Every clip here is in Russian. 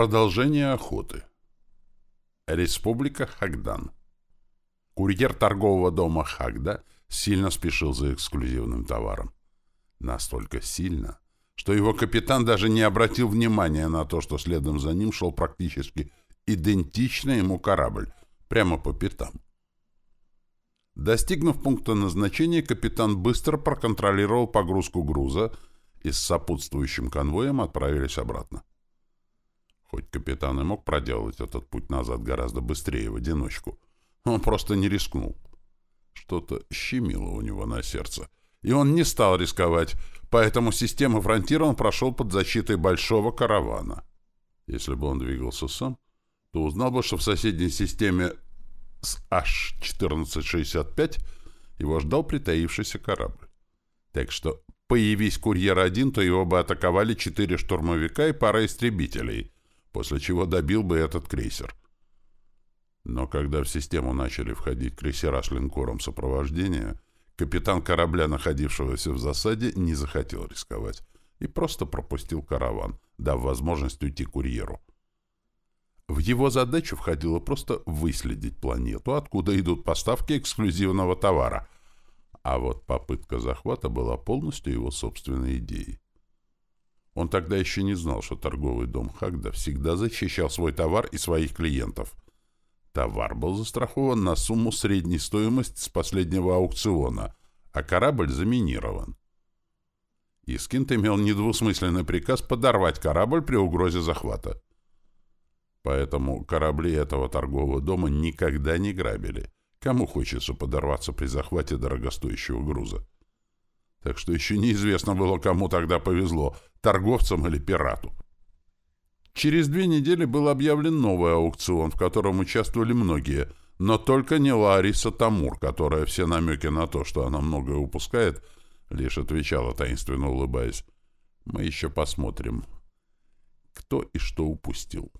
Продолжение охоты. Республика Хагдан. Курьер торгового дома Хагда сильно спешил за эксклюзивным товаром. Настолько сильно, что его капитан даже не обратил внимания на то, что следом за ним шел практически идентичный ему корабль, прямо по пятам. Достигнув пункта назначения, капитан быстро проконтролировал погрузку груза и с сопутствующим конвоем отправились обратно. Хоть капитан и мог проделать этот путь назад гораздо быстрее в одиночку, он просто не рискнул. Что-то щемило у него на сердце, и он не стал рисковать, поэтому систему фронтира он прошел под защитой большого каравана. Если бы он двигался сам, то узнал бы, что в соседней системе с H-1465 его ждал притаившийся корабль. Так что, появись курьер-1, то его бы атаковали четыре штурмовика и пара истребителей — после чего добил бы этот крейсер. Но когда в систему начали входить крейсера с линкором сопровождения, капитан корабля, находившегося в засаде, не захотел рисковать и просто пропустил караван, дав возможность уйти курьеру. В его задачу входило просто выследить планету, откуда идут поставки эксклюзивного товара, а вот попытка захвата была полностью его собственной идеей. Он тогда еще не знал, что торговый дом Хагда всегда защищал свой товар и своих клиентов. Товар был застрахован на сумму средней стоимости с последнего аукциона, а корабль заминирован. Искинт имел недвусмысленный приказ подорвать корабль при угрозе захвата. Поэтому корабли этого торгового дома никогда не грабили. Кому хочется подорваться при захвате дорогостоящего груза? Так что еще неизвестно было, кому тогда повезло — торговцам или пирату. Через две недели был объявлен новый аукцион, в котором участвовали многие, но только не Лариса Тамур, которая все намеки на то, что она многое упускает, лишь отвечала, таинственно улыбаясь. «Мы еще посмотрим, кто и что упустил».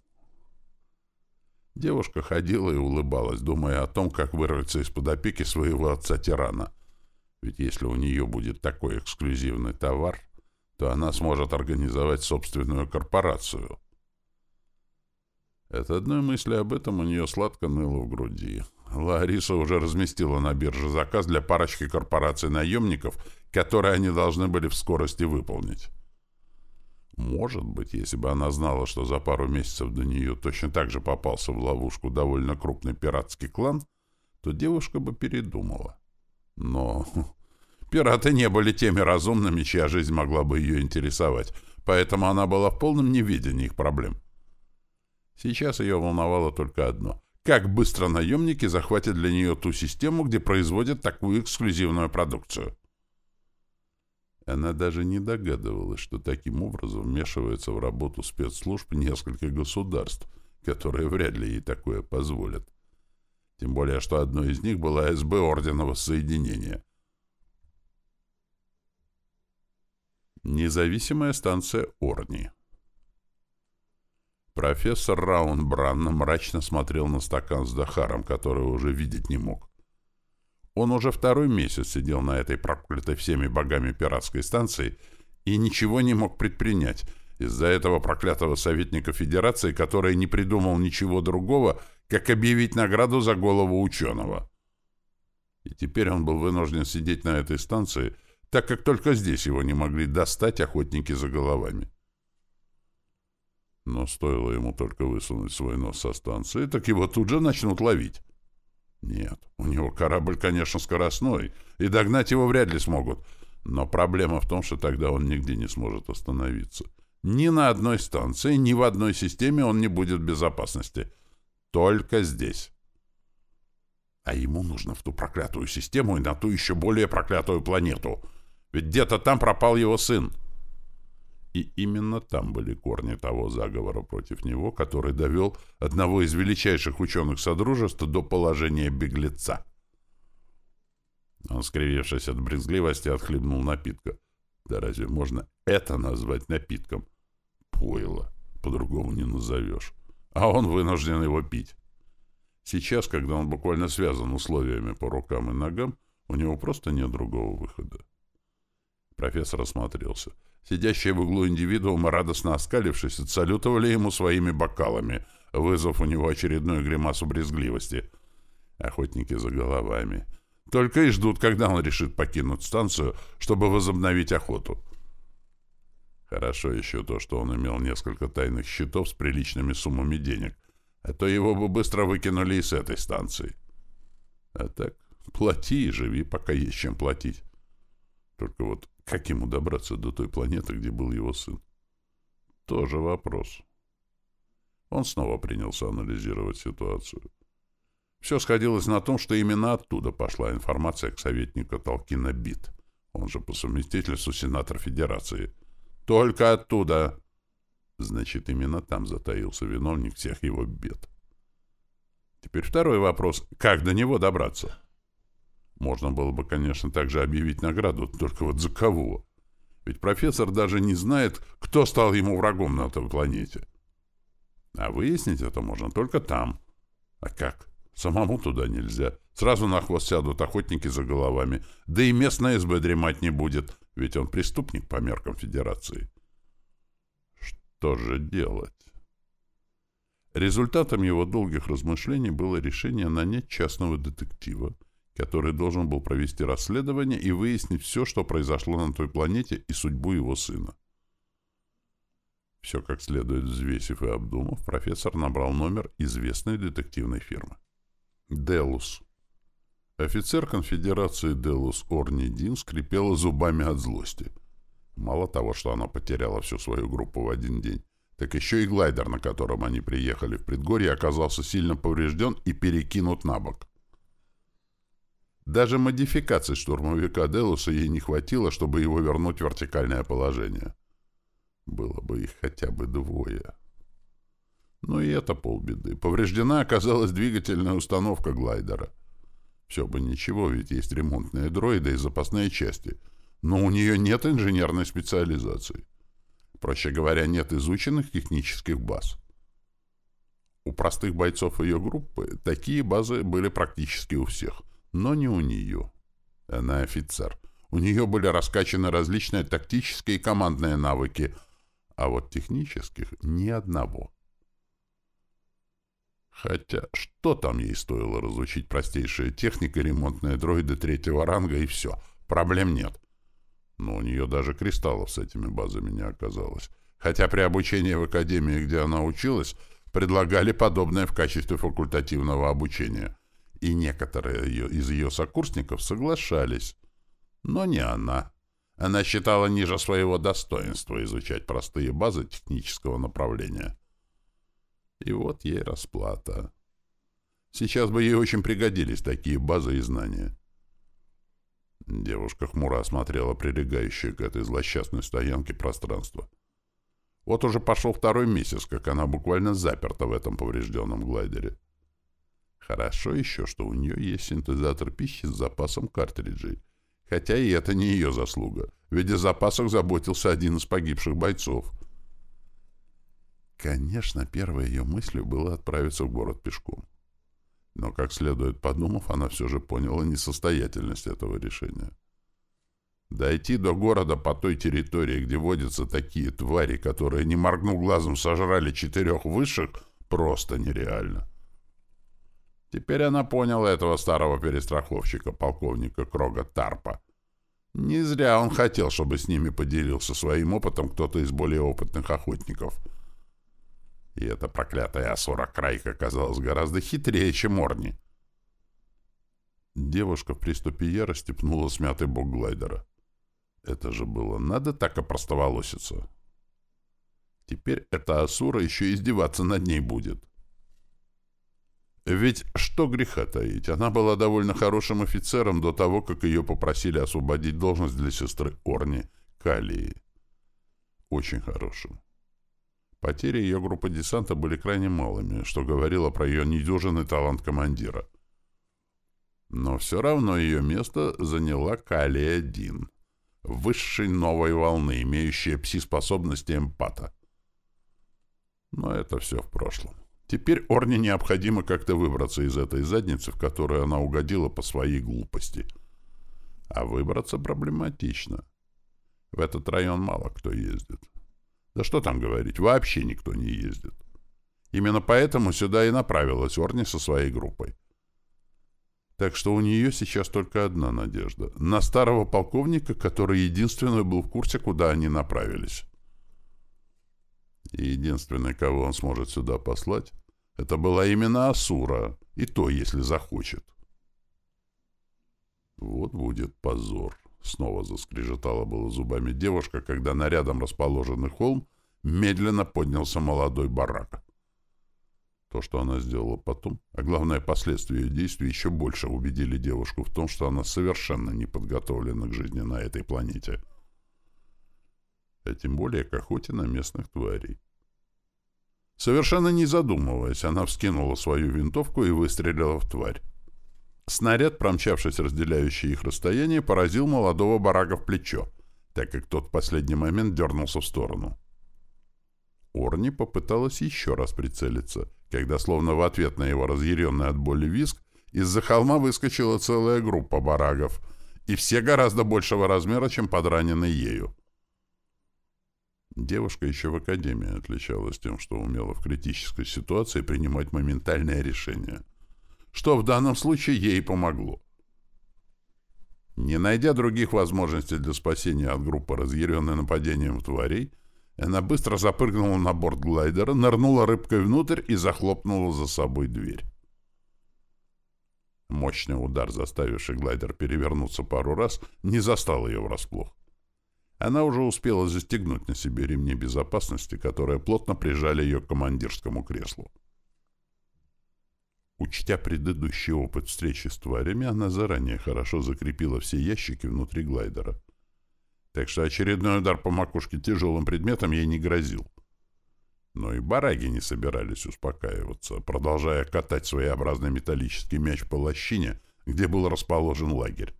Девушка ходила и улыбалась, думая о том, как вырваться из-под опеки своего отца-тирана — ведь если у нее будет такой эксклюзивный товар, то она сможет организовать собственную корпорацию. От одной мысли об этом у нее сладко ныло в груди. Лариса уже разместила на бирже заказ для парочки корпораций наемников, которые они должны были в скорости выполнить. Может быть, если бы она знала, что за пару месяцев до нее точно так же попался в ловушку довольно крупный пиратский клан, то девушка бы передумала. Но пираты не были теми разумными, чья жизнь могла бы ее интересовать, поэтому она была в полном неведении их проблем. Сейчас ее волновало только одно — как быстро наемники захватят для нее ту систему, где производят такую эксклюзивную продукцию. Она даже не догадывалась, что таким образом вмешивается в работу спецслужб нескольких государств, которые вряд ли ей такое позволят. Тем более, что одной из них была СБ Ордена Воссоединения. Независимая станция Орни. Профессор Раунбран мрачно смотрел на стакан с Дахаром, который уже видеть не мог. Он уже второй месяц сидел на этой проклятой всеми богами пиратской станции и ничего не мог предпринять из-за этого проклятого советника Федерации, который не придумал ничего другого, как объявить награду за голову ученого. И теперь он был вынужден сидеть на этой станции, так как только здесь его не могли достать охотники за головами. Но стоило ему только высунуть свой нос со станции, так его тут же начнут ловить. Нет, у него корабль, конечно, скоростной, и догнать его вряд ли смогут, но проблема в том, что тогда он нигде не сможет остановиться. Ни на одной станции, ни в одной системе он не будет в безопасности — только здесь. А ему нужно в ту проклятую систему и на ту еще более проклятую планету. Ведь где-то там пропал его сын. И именно там были корни того заговора против него, который довел одного из величайших ученых Содружества до положения беглеца. Он, скривившись от брезгливости, отхлебнул напитка. Да разве можно это назвать напитком? Пойло. По-другому не назовешь а он вынужден его пить. Сейчас, когда он буквально связан условиями по рукам и ногам, у него просто нет другого выхода. Профессор осмотрелся. Сидящие в углу индивидуумы, радостно оскалившись, отсалютовали ему своими бокалами, вызвав у него очередную гримасу брезгливости. Охотники за головами. Только и ждут, когда он решит покинуть станцию, чтобы возобновить охоту. Хорошо еще то, что он имел несколько тайных счетов с приличными суммами денег, а то его бы быстро выкинули и с этой станции. А так, плати и живи, пока есть чем платить. Только вот как ему добраться до той планеты, где был его сын? Тоже вопрос. Он снова принялся анализировать ситуацию. Все сходилось на том, что именно оттуда пошла информация к советнику Толкина Бит, он же по совместительству сенатор Федерации. Только оттуда! Значит, именно там затаился виновник всех его бед. Теперь второй вопрос. Как до него добраться? Можно было бы, конечно, также объявить награду, только вот за кого? Ведь профессор даже не знает, кто стал ему врагом на этой планете. А выяснить это можно только там. А как? Самому туда нельзя. Сразу на хвост сядут охотники за головами. Да и местная СБ дремать не будет, ведь он преступник по меркам Федерации. Что же делать? Результатом его долгих размышлений было решение нанять частного детектива, который должен был провести расследование и выяснить все, что произошло на той планете и судьбу его сына. Все как следует взвесив и обдумав, профессор набрал номер известной детективной фирмы. Делус. Офицер конфедерации Делус Орни Дин скрипела зубами от злости. Мало того, что она потеряла всю свою группу в один день, так еще и глайдер, на котором они приехали в предгорье, оказался сильно поврежден и перекинут на бок. Даже модификации штурмовика Делуса ей не хватило, чтобы его вернуть в вертикальное положение. Было бы их хотя бы двое. Ну и это полбеды. Повреждена оказалась двигательная установка глайдера. Все бы ничего, ведь есть ремонтные дроиды и запасные части. Но у нее нет инженерной специализации. Проще говоря, нет изученных технических баз. У простых бойцов ее группы такие базы были практически у всех, но не у нее. Она офицер. У нее были раскачаны различные тактические и командные навыки, а вот технических — ни одного. Хотя, что там ей стоило разучить простейшая техника, ремонтные дроиды третьего ранга и все. Проблем нет. Но у нее даже кристаллов с этими базами не оказалось. Хотя при обучении в академии, где она училась, предлагали подобное в качестве факультативного обучения. И некоторые ее, из ее сокурсников соглашались. Но не она. Она считала ниже своего достоинства изучать простые базы технического направления. И вот ей расплата. Сейчас бы ей очень пригодились такие базы и знания. Девушка хмуро осмотрела прилегающее к этой злосчастной стоянке пространство. Вот уже пошел второй месяц, как она буквально заперта в этом поврежденном глайдере. Хорошо еще, что у нее есть синтезатор пищи с запасом картриджей. Хотя и это не ее заслуга, ведь о запасах заботился один из погибших бойцов. Конечно, первой ее мыслью было отправиться в город пешком. Но, как следует подумав, она все же поняла несостоятельность этого решения. Дойти до города по той территории, где водятся такие твари, которые, не моргнув глазом, сожрали четырех высших, просто нереально. Теперь она поняла этого старого перестраховщика, полковника Крога Тарпа. Не зря он хотел, чтобы с ними поделился своим опытом кто-то из более опытных охотников — и эта проклятая Асура Крайка оказалась гораздо хитрее, чем Орни. Девушка в приступе ярости пнула смятый бок глайдера. Это же было надо так опростоволоситься. Теперь эта Асура еще издеваться над ней будет. Ведь что греха таить, она была довольно хорошим офицером до того, как ее попросили освободить должность для сестры Орни, Калии. Очень хорошим. Потери ее группы десанта были крайне малыми, что говорило про ее недюжинный талант командира. Но все равно ее место заняла Калия Дин, высшей новой волны, имеющая пси-способности эмпата. Но это все в прошлом. Теперь Орне необходимо как-то выбраться из этой задницы, в которую она угодила по своей глупости. А выбраться проблематично. В этот район мало кто ездит. Да что там говорить, вообще никто не ездит. Именно поэтому сюда и направилась Орни со своей группой. Так что у нее сейчас только одна надежда — на старого полковника, который единственный был в курсе, куда они направились. И единственный, кого он сможет сюда послать, это была именно Асура, и то, если захочет. Вот будет позор. Снова заскрежетала было зубами девушка, когда на рядом расположенный холм медленно поднялся молодой барак. То, что она сделала потом, а главное, последствия ее действий еще больше убедили девушку в том, что она совершенно не подготовлена к жизни на этой планете. А тем более к охоте на местных тварей. Совершенно не задумываясь, она вскинула свою винтовку и выстрелила в тварь. Снаряд, промчавшись разделяющее их расстояние, поразил молодого барага в плечо, так как тот в последний момент дернулся в сторону. Орни попыталась еще раз прицелиться, когда, словно в ответ на его разъяренный от боли виск, из-за холма выскочила целая группа барагов, и все гораздо большего размера, чем подраненный ею. Девушка еще в академии отличалась тем, что умела в критической ситуации принимать моментальное решение, что в данном случае ей помогло. Не найдя других возможностей для спасения от группы, разъяренной нападением тварей, она быстро запрыгнула на борт глайдера, нырнула рыбкой внутрь и захлопнула за собой дверь. Мощный удар, заставивший глайдер перевернуться пару раз, не застал ее врасплох. Она уже успела застегнуть на себе ремни безопасности, которые плотно прижали ее к командирскому креслу. Учтя предыдущий опыт встречи с тварями, она заранее хорошо закрепила все ящики внутри глайдера так что очередной удар по макушке тяжелым предметом ей не грозил. Но и бараги не собирались успокаиваться, продолжая катать своеобразный металлический мяч по лощине, где был расположен лагерь.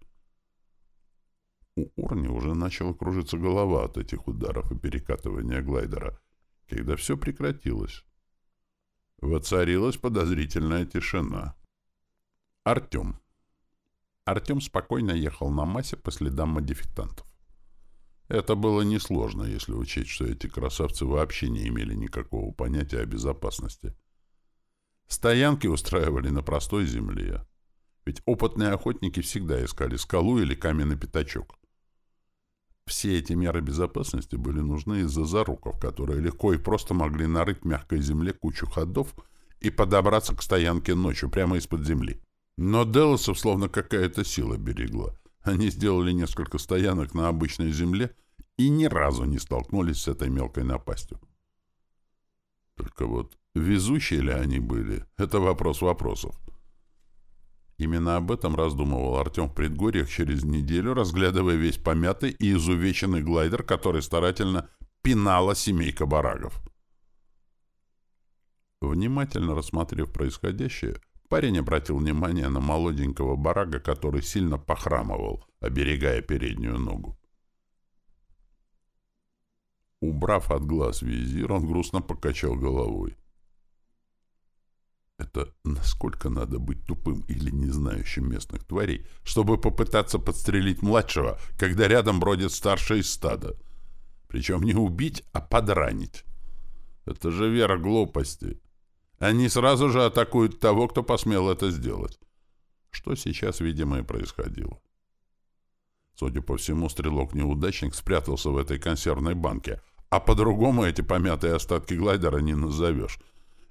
У Урни уже начала кружиться голова от этих ударов и перекатывания глайдера, когда все прекратилось. Воцарилась подозрительная тишина. Артем. Артем спокойно ехал на массе по следам модификантов. Это было несложно, если учесть, что эти красавцы вообще не имели никакого понятия о безопасности. Стоянки устраивали на простой земле. Ведь опытные охотники всегда искали скалу или каменный пятачок. Все эти меры безопасности были нужны из-за заруков, которые легко и просто могли нарыть в мягкой земле кучу ходов и подобраться к стоянке ночью прямо из-под земли. Но Делосов словно какая-то сила берегла. Они сделали несколько стоянок на обычной земле и ни разу не столкнулись с этой мелкой напастью. Только вот везущие ли они были, это вопрос вопросов. Именно об этом раздумывал Артем в предгорьях через неделю, разглядывая весь помятый и изувеченный глайдер, который старательно пинала семейка барагов. Внимательно рассмотрев происходящее, парень обратил внимание на молоденького барага, который сильно похрамывал, оберегая переднюю ногу. Убрав от глаз визир, он грустно покачал головой. Это насколько надо быть тупым или не знающим местных тварей, чтобы попытаться подстрелить младшего, когда рядом бродит старший из стада? Причем не убить, а подранить. Это же вера глупости. Они сразу же атакуют того, кто посмел это сделать. Что сейчас, видимо, и происходило. Судя по всему, стрелок-неудачник спрятался в этой консервной банке, а по-другому эти помятые остатки глайдера не назовешь.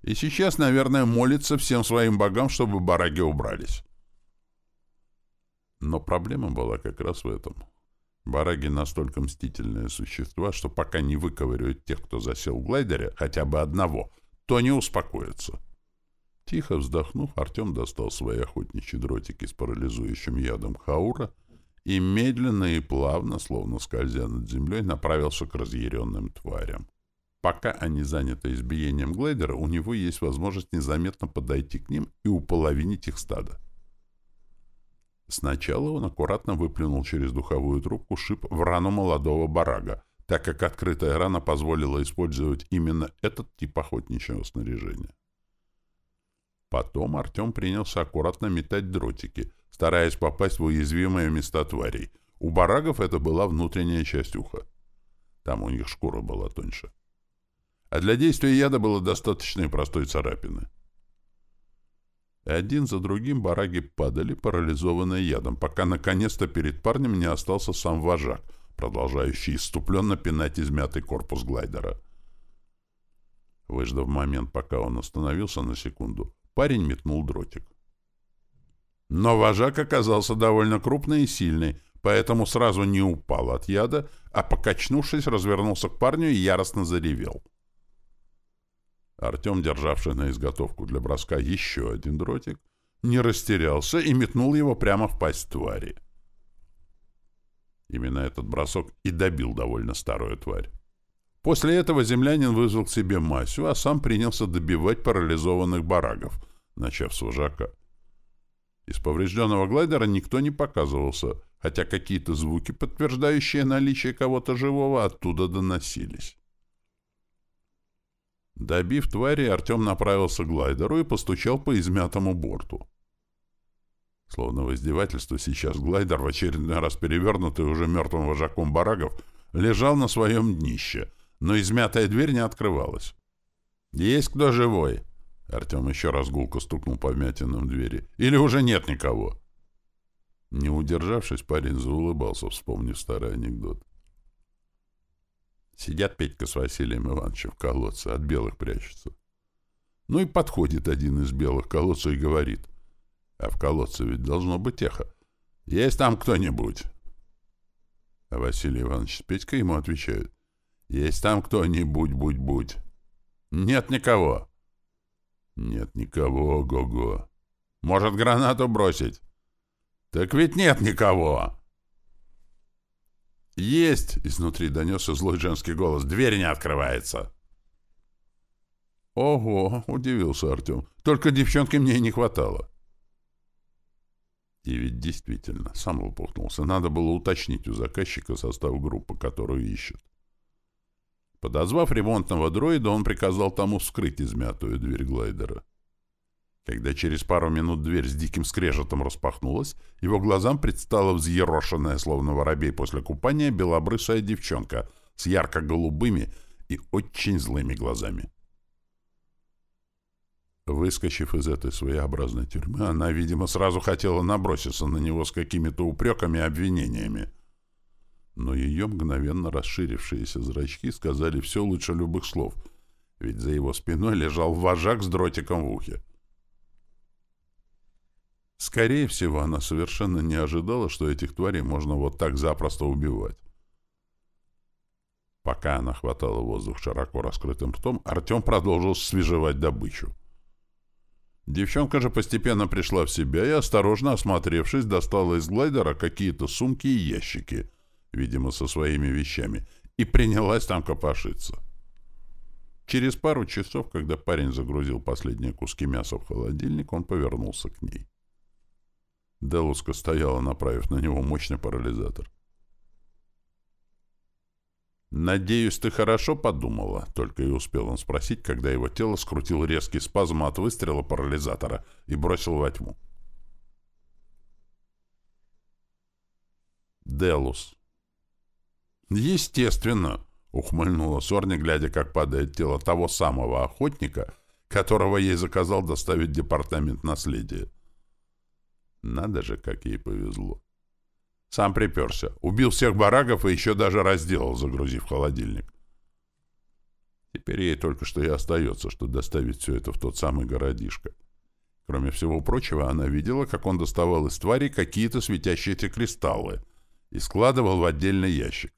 И сейчас, наверное, молится всем своим богам, чтобы бараги убрались. Но проблема была как раз в этом. Бараги настолько мстительные существа, что пока не выковыривают тех, кто засел в глайдере, хотя бы одного, то не успокоятся. Тихо вздохнув, Артем достал свои охотничьи дротики с парализующим ядом Хаура и медленно и плавно, словно скользя над землей, направился к разъяренным тварям. Пока они заняты избиением глайдера, у него есть возможность незаметно подойти к ним и уполовинить их стадо. Сначала он аккуратно выплюнул через духовую трубку шип в рану молодого барага, так как открытая рана позволила использовать именно этот тип охотничьего снаряжения. Потом Артем принялся аккуратно метать дротики, стараясь попасть в уязвимые места тварей, У барагов это была внутренняя часть уха. Там у них шкура была тоньше. А для действия яда было достаточно и простой царапины. Один за другим бараги падали, парализованные ядом, пока наконец-то перед парнем не остался сам вожак, продолжающий иступленно пинать измятый корпус глайдера. Выждав момент, пока он остановился на секунду, парень метнул дротик. Но вожак оказался довольно крупный и сильный, поэтому сразу не упал от яда, а, покачнувшись, развернулся к парню и яростно заревел. Артем, державший на изготовку для броска еще один дротик, не растерялся и метнул его прямо в пасть твари. Именно этот бросок и добил довольно старую тварь. После этого землянин вызвал к себе Масю, а сам принялся добивать парализованных барагов, начав с вожака. Из поврежденного глайдера никто не показывался, хотя какие-то звуки, подтверждающие наличие кого-то живого, оттуда доносились. Добив твари, Артем направился к глайдеру и постучал по измятому борту. Словно в издевательство сейчас глайдер, в очередной раз перевернутый уже мертвым вожаком барагов, лежал на своем днище, но измятая дверь не открывалась. «Есть кто живой?» Артем еще раз гулко стукнул по вмятинам двери. «Или уже нет никого?» Не удержавшись, парень заулыбался, вспомнив старый анекдот. Сидят Петька с Василием Ивановичем в колодце, от белых прячутся. Ну и подходит один из белых колодцев и говорит. А в колодце ведь должно быть эхо. Есть там кто-нибудь? А Василий Иванович с Петькой ему отвечают. Есть там кто-нибудь, будь-будь. Нет никого. Нет никого, го-го. Может, гранату бросить? Так ведь нет никого. «Есть!» — изнутри донесся злой женский голос. «Дверь не открывается!» «Ого!» — удивился Артем. «Только девчонки мне и не хватало». И ведь действительно, сам лопухнулся. Надо было уточнить у заказчика состав группы, которую ищет. Подозвав ремонтного дроида, он приказал тому вскрыть измятую дверь глайдера. Когда через пару минут дверь с диким скрежетом распахнулась, его глазам предстала взъерошенная, словно воробей после купания, белобрысая девчонка с ярко-голубыми и очень злыми глазами. Выскочив из этой своеобразной тюрьмы, она, видимо, сразу хотела наброситься на него с какими-то упреками и обвинениями. Но ее мгновенно расширившиеся зрачки сказали все лучше любых слов, ведь за его спиной лежал вожак с дротиком в ухе. Скорее всего, она совершенно не ожидала, что этих тварей можно вот так запросто убивать. Пока она хватала воздух широко раскрытым ртом, Артем продолжил свежевать добычу. Девчонка же постепенно пришла в себя и, осторожно осмотревшись, достала из глайдера какие-то сумки и ящики, видимо, со своими вещами, и принялась там копошиться. Через пару часов, когда парень загрузил последние куски мяса в холодильник, он повернулся к ней. Делуска стояла, направив на него мощный парализатор. «Надеюсь, ты хорошо подумала?» — только и успел он спросить, когда его тело скрутил резкий спазм от выстрела парализатора и бросил во тьму. Делус. «Естественно!» — ухмыльнула Сорни, глядя, как падает тело того самого охотника, которого ей заказал доставить департамент наследия. Надо же, как ей повезло. Сам приперся. Убил всех барагов и еще даже разделал, загрузив холодильник. Теперь ей только что и остается, что доставить все это в тот самый городишко. Кроме всего прочего, она видела, как он доставал из твари какие-то светящиеся кристаллы и складывал в отдельный ящик.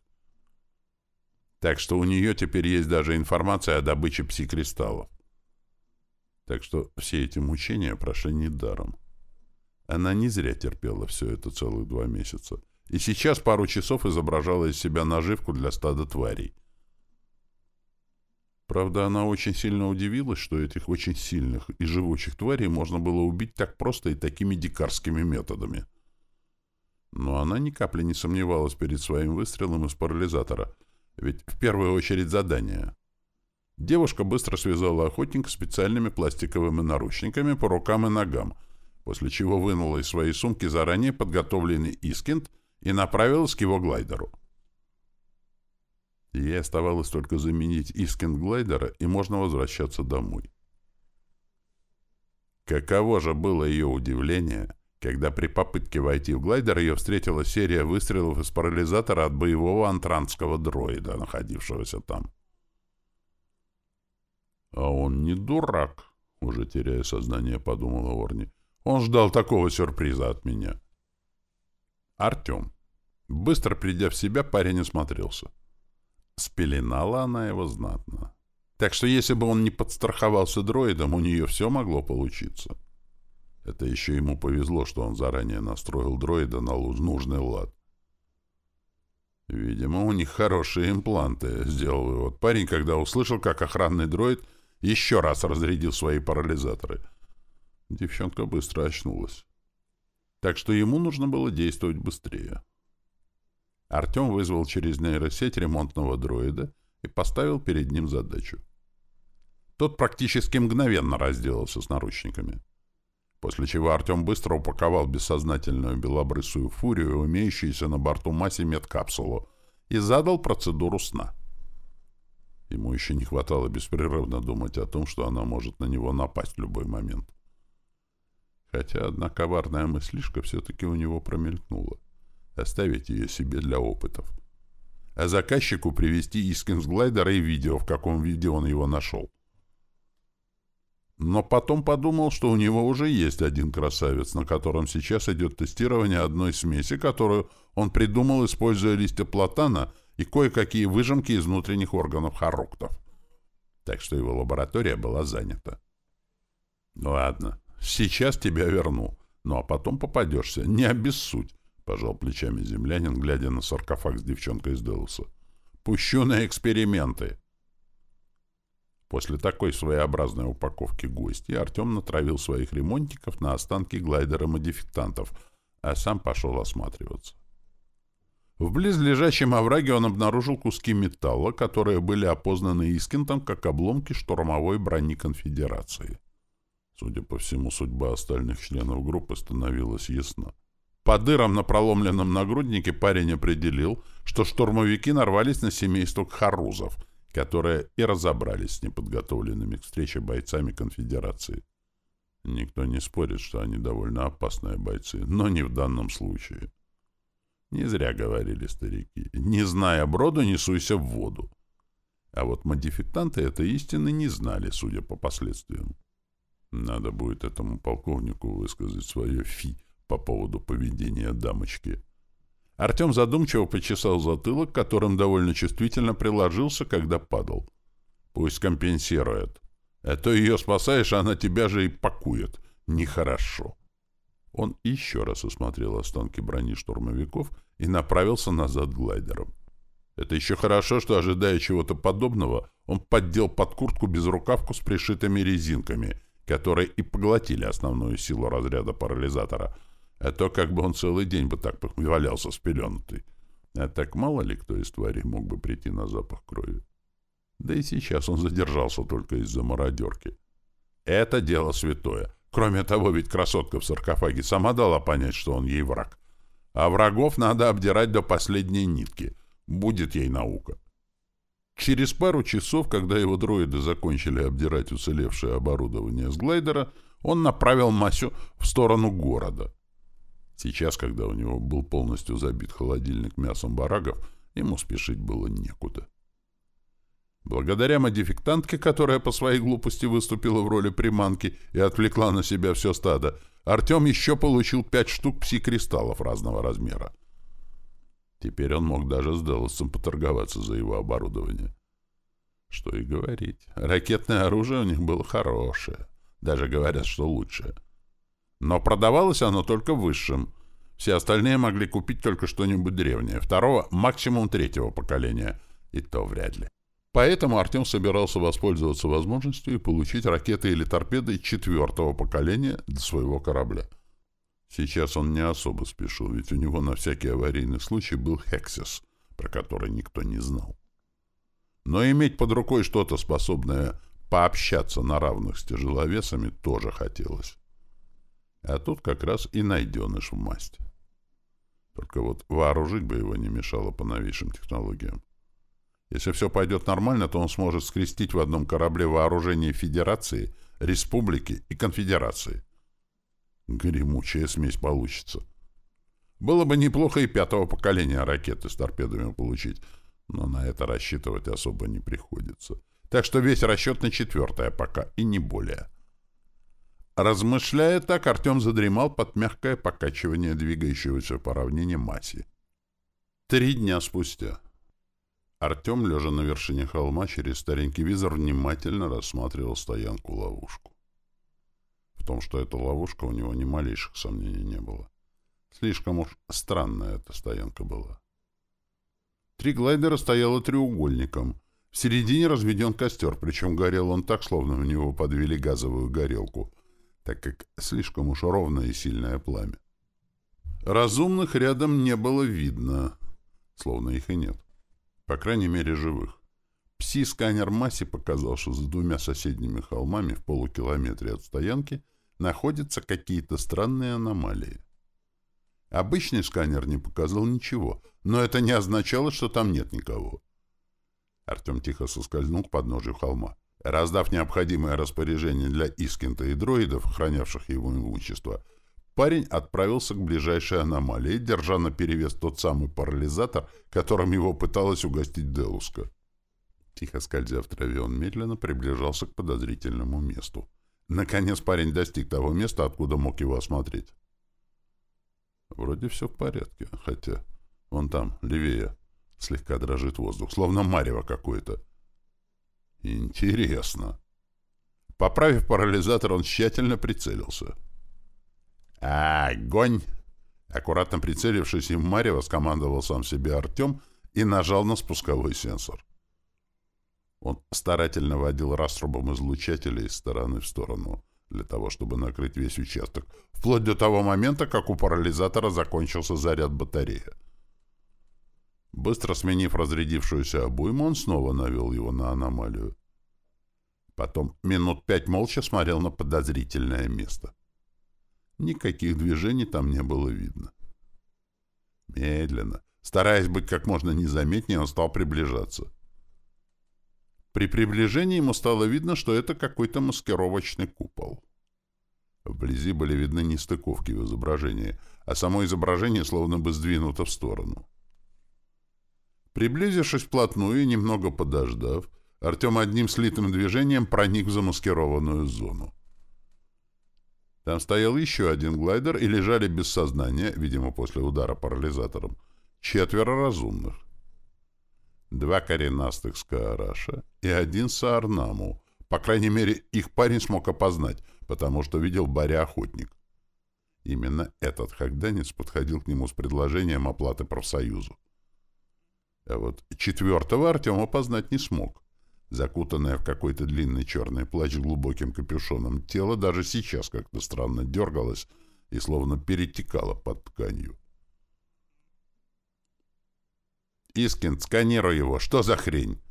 Так что у нее теперь есть даже информация о добыче пси-кристаллов. Так что все эти мучения прошли недаром. Она не зря терпела все это целых два месяца. И сейчас пару часов изображала из себя наживку для стада тварей. Правда, она очень сильно удивилась, что этих очень сильных и живучих тварей можно было убить так просто и такими дикарскими методами. Но она ни капли не сомневалась перед своим выстрелом из парализатора, ведь в первую очередь задание. Девушка быстро связала охотника специальными пластиковыми наручниками по рукам и ногам — после чего вынула из своей сумки заранее подготовленный искент и направилась к его глайдеру. Ей оставалось только заменить Искин глайдера, и можно возвращаться домой. Каково же было ее удивление, когда при попытке войти в глайдер ее встретила серия выстрелов из парализатора от боевого антрантского дроида, находившегося там. «А он не дурак», — уже теряя сознание, подумала Орни. «Он ждал такого сюрприза от меня». «Артем». Быстро придя в себя, парень осмотрелся. Спеленала она его знатно. Так что если бы он не подстраховался дроидом, у нее все могло получиться. Это еще ему повезло, что он заранее настроил дроида на нужный лад. Видимо, у них хорошие импланты, сделал вывод парень, когда услышал, как охранный дроид еще раз разрядил свои парализаторы. Девчонка быстро очнулась. Так что ему нужно было действовать быстрее. Артем вызвал через нейросеть ремонтного дроида и поставил перед ним задачу. Тот практически мгновенно разделался с наручниками. После чего Артем быстро упаковал бессознательную белобрысую фурию, умеющуюся на борту массе медкапсулу, и задал процедуру сна. Ему еще не хватало беспрерывно думать о том, что она может на него напасть в любой момент. Хотя одна коварная мыслишка все-таки у него промелькнула. Оставить ее себе для опытов. А заказчику привезти Искинс глайдера и видео, в каком виде он его нашел. Но потом подумал, что у него уже есть один красавец, на котором сейчас идет тестирование одной смеси, которую он придумал, используя листья платана и кое-какие выжимки из внутренних органов харуктов. Так что его лаборатория была занята. «Ладно, сейчас тебя верну. Ну а потом попадешься. Не обессудь», — пожал плечами землянин, глядя на саркофаг с девчонкой из Делуса. «Пущу на эксперименты». После такой своеобразной упаковки гостей Артем натравил своих ремонтников на останки глайдера-модификантов, а сам пошел осматриваться. В близлежащем овраге он обнаружил куски металла, которые были опознаны Искентом как обломки штурмовой брони Конфедерации. Судя по всему, судьба остальных членов группы становилась ясна. По дырам на проломленном нагруднике парень определил, что штурмовики нарвались на семейство кхарузов — которые и разобрались с неподготовленными к встрече бойцами конфедерации. Никто не спорит, что они довольно опасные бойцы, но не в данном случае. Не зря говорили старики. Не зная броду, не суйся в воду. А вот модификанты этой истины не знали, судя по последствиям. Надо будет этому полковнику высказать свое фи по поводу поведения дамочки. Артем задумчиво почесал затылок, которым довольно чувствительно приложился, когда падал. Пусть компенсирует. А то ее спасаешь, а она тебя же и пакует. Нехорошо. Он еще раз осмотрел останки брони штурмовиков и направился назад глайдером. Это еще хорошо, что, ожидая чего-то подобного, он поддел под куртку безрукавку с пришитыми резинками, которые и поглотили основную силу разряда парализатора — а то как бы он целый день бы так валялся спеленутый. А так мало ли кто из тварей мог бы прийти на запах крови. Да и сейчас он задержался только из-за мародерки. Это дело святое. Кроме того, ведь красотка в саркофаге сама дала понять, что он ей враг. А врагов надо обдирать до последней нитки. Будет ей наука. Через пару часов, когда его дроиды закончили обдирать уцелевшее оборудование с глайдера, он направил Масю в сторону города — Сейчас, когда у него был полностью забит холодильник мясом барагов, ему спешить было некуда. Благодаря модификтантке, которая по своей глупости выступила в роли приманки и отвлекла на себя все стадо, Артем еще получил пять штук пси-кристаллов разного размера. Теперь он мог даже с Делосом поторговаться за его оборудование. Что и говорить. Ракетное оружие у них было хорошее. Даже говорят, что лучшее. Но продавалось оно только высшим. Все остальные могли купить только что-нибудь древнее, второго, максимум третьего поколения. И то вряд ли. Поэтому Артем собирался воспользоваться возможностью и получить ракеты или торпеды четвертого поколения для своего корабля. Сейчас он не особо спешил, ведь у него на всякий аварийный случай был Хексис, про который никто не знал. Но иметь под рукой что-то, способное пообщаться на равных с тяжеловесами, тоже хотелось. А тут как раз и найденыш в масть. Только вот вооружить бы его не мешало по новейшим технологиям. Если все пойдет нормально, то он сможет скрестить в одном корабле вооружение Федерации, Республики и Конфедерации. Гремучая смесь получится. Было бы неплохо и пятого поколения ракеты с торпедами получить, но на это рассчитывать особо не приходится. Так что весь расчет на четвертое пока, и не более. Размышляя так, Артем задремал под мягкое покачивание двигающегося по равнине массе. Три дня спустя. Артем, лежа на вершине холма, через старенький визор внимательно рассматривал стоянку-ловушку. В том, что это ловушка, у него ни малейших сомнений не было. Слишком уж странная эта стоянка была. Три глайдера стояло треугольником. В середине разведен костер, причем горел он так, словно в него подвели газовую горелку, так как слишком уж ровное и сильное пламя. Разумных рядом не было видно, словно их и нет. По крайней мере, живых. Пси-сканер Масси показал, что за двумя соседними холмами в полукилометре от стоянки находятся какие-то странные аномалии. Обычный сканер не показал ничего, но это не означало, что там нет никого. Артем тихо соскользнул к подножию холма. Раздав необходимое распоряжение для Искента и дроидов, хранявших его имущество, Парень отправился к ближайшей аномалии, держа на перевес тот самый парализатор, которым его пыталась угостить Делуска. Тихо скользя в траве, он медленно приближался к подозрительному месту. Наконец парень достиг того места, откуда мог его осмотреть. Вроде все в порядке, хотя вон там, левее, слегка дрожит воздух, словно марево какое-то. Интересно. Поправив парализатор, он тщательно прицелился — «Огонь!» Аккуратно прицелившись им Марьева, скомандовал сам себе Артем и нажал на спусковой сенсор. Он старательно водил раструбом излучателя из стороны в сторону, для того, чтобы накрыть весь участок, вплоть до того момента, как у парализатора закончился заряд батареи. Быстро сменив разрядившуюся обойму, он снова навел его на аномалию. Потом минут пять молча смотрел на подозрительное место. Никаких движений там не было видно. Медленно, стараясь быть как можно незаметнее, он стал приближаться. При приближении ему стало видно, что это какой-то маскировочный купол. Вблизи были видны нестыковки в изображении, а само изображение словно бы сдвинуто в сторону. Приблизившись вплотную и немного подождав, Артем одним слитым движением проник в замаскированную зону. Там стоял еще один глайдер и лежали без сознания, видимо, после удара парализатором, четверо разумных. Два коренастых Скаараша и один Саарнаму. По крайней мере, их парень смог опознать, потому что видел Баря-охотник. Именно этот хагданец подходил к нему с предложением оплаты профсоюзу. А вот четвертого Артем опознать не смог. Закутанное в какой-то длинный черный плащ глубоким капюшоном, тело даже сейчас как-то странно дергалось и словно перетекало под тканью. «Искин, сканируй его! Что за хрень?»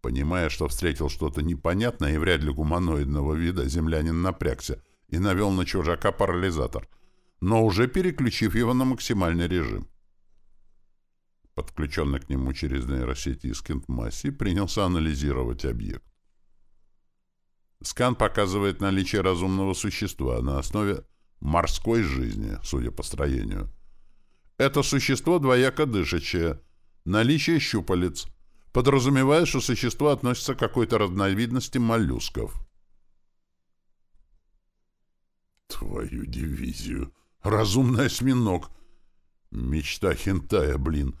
Понимая, что встретил что-то непонятное и вряд ли гуманоидного вида, землянин напрягся и навел на чужака парализатор, но уже переключив его на максимальный режим подключенный к нему через нейросети Скинт-Масси, принялся анализировать объект. Скан показывает наличие разумного существа на основе морской жизни, судя по строению. Это существо двояко дышащее, наличие щупалец, подразумевая, что существо относится к какой-то разновидности моллюсков. Твою дивизию! Разумный осьминог! Мечта хентая, блин!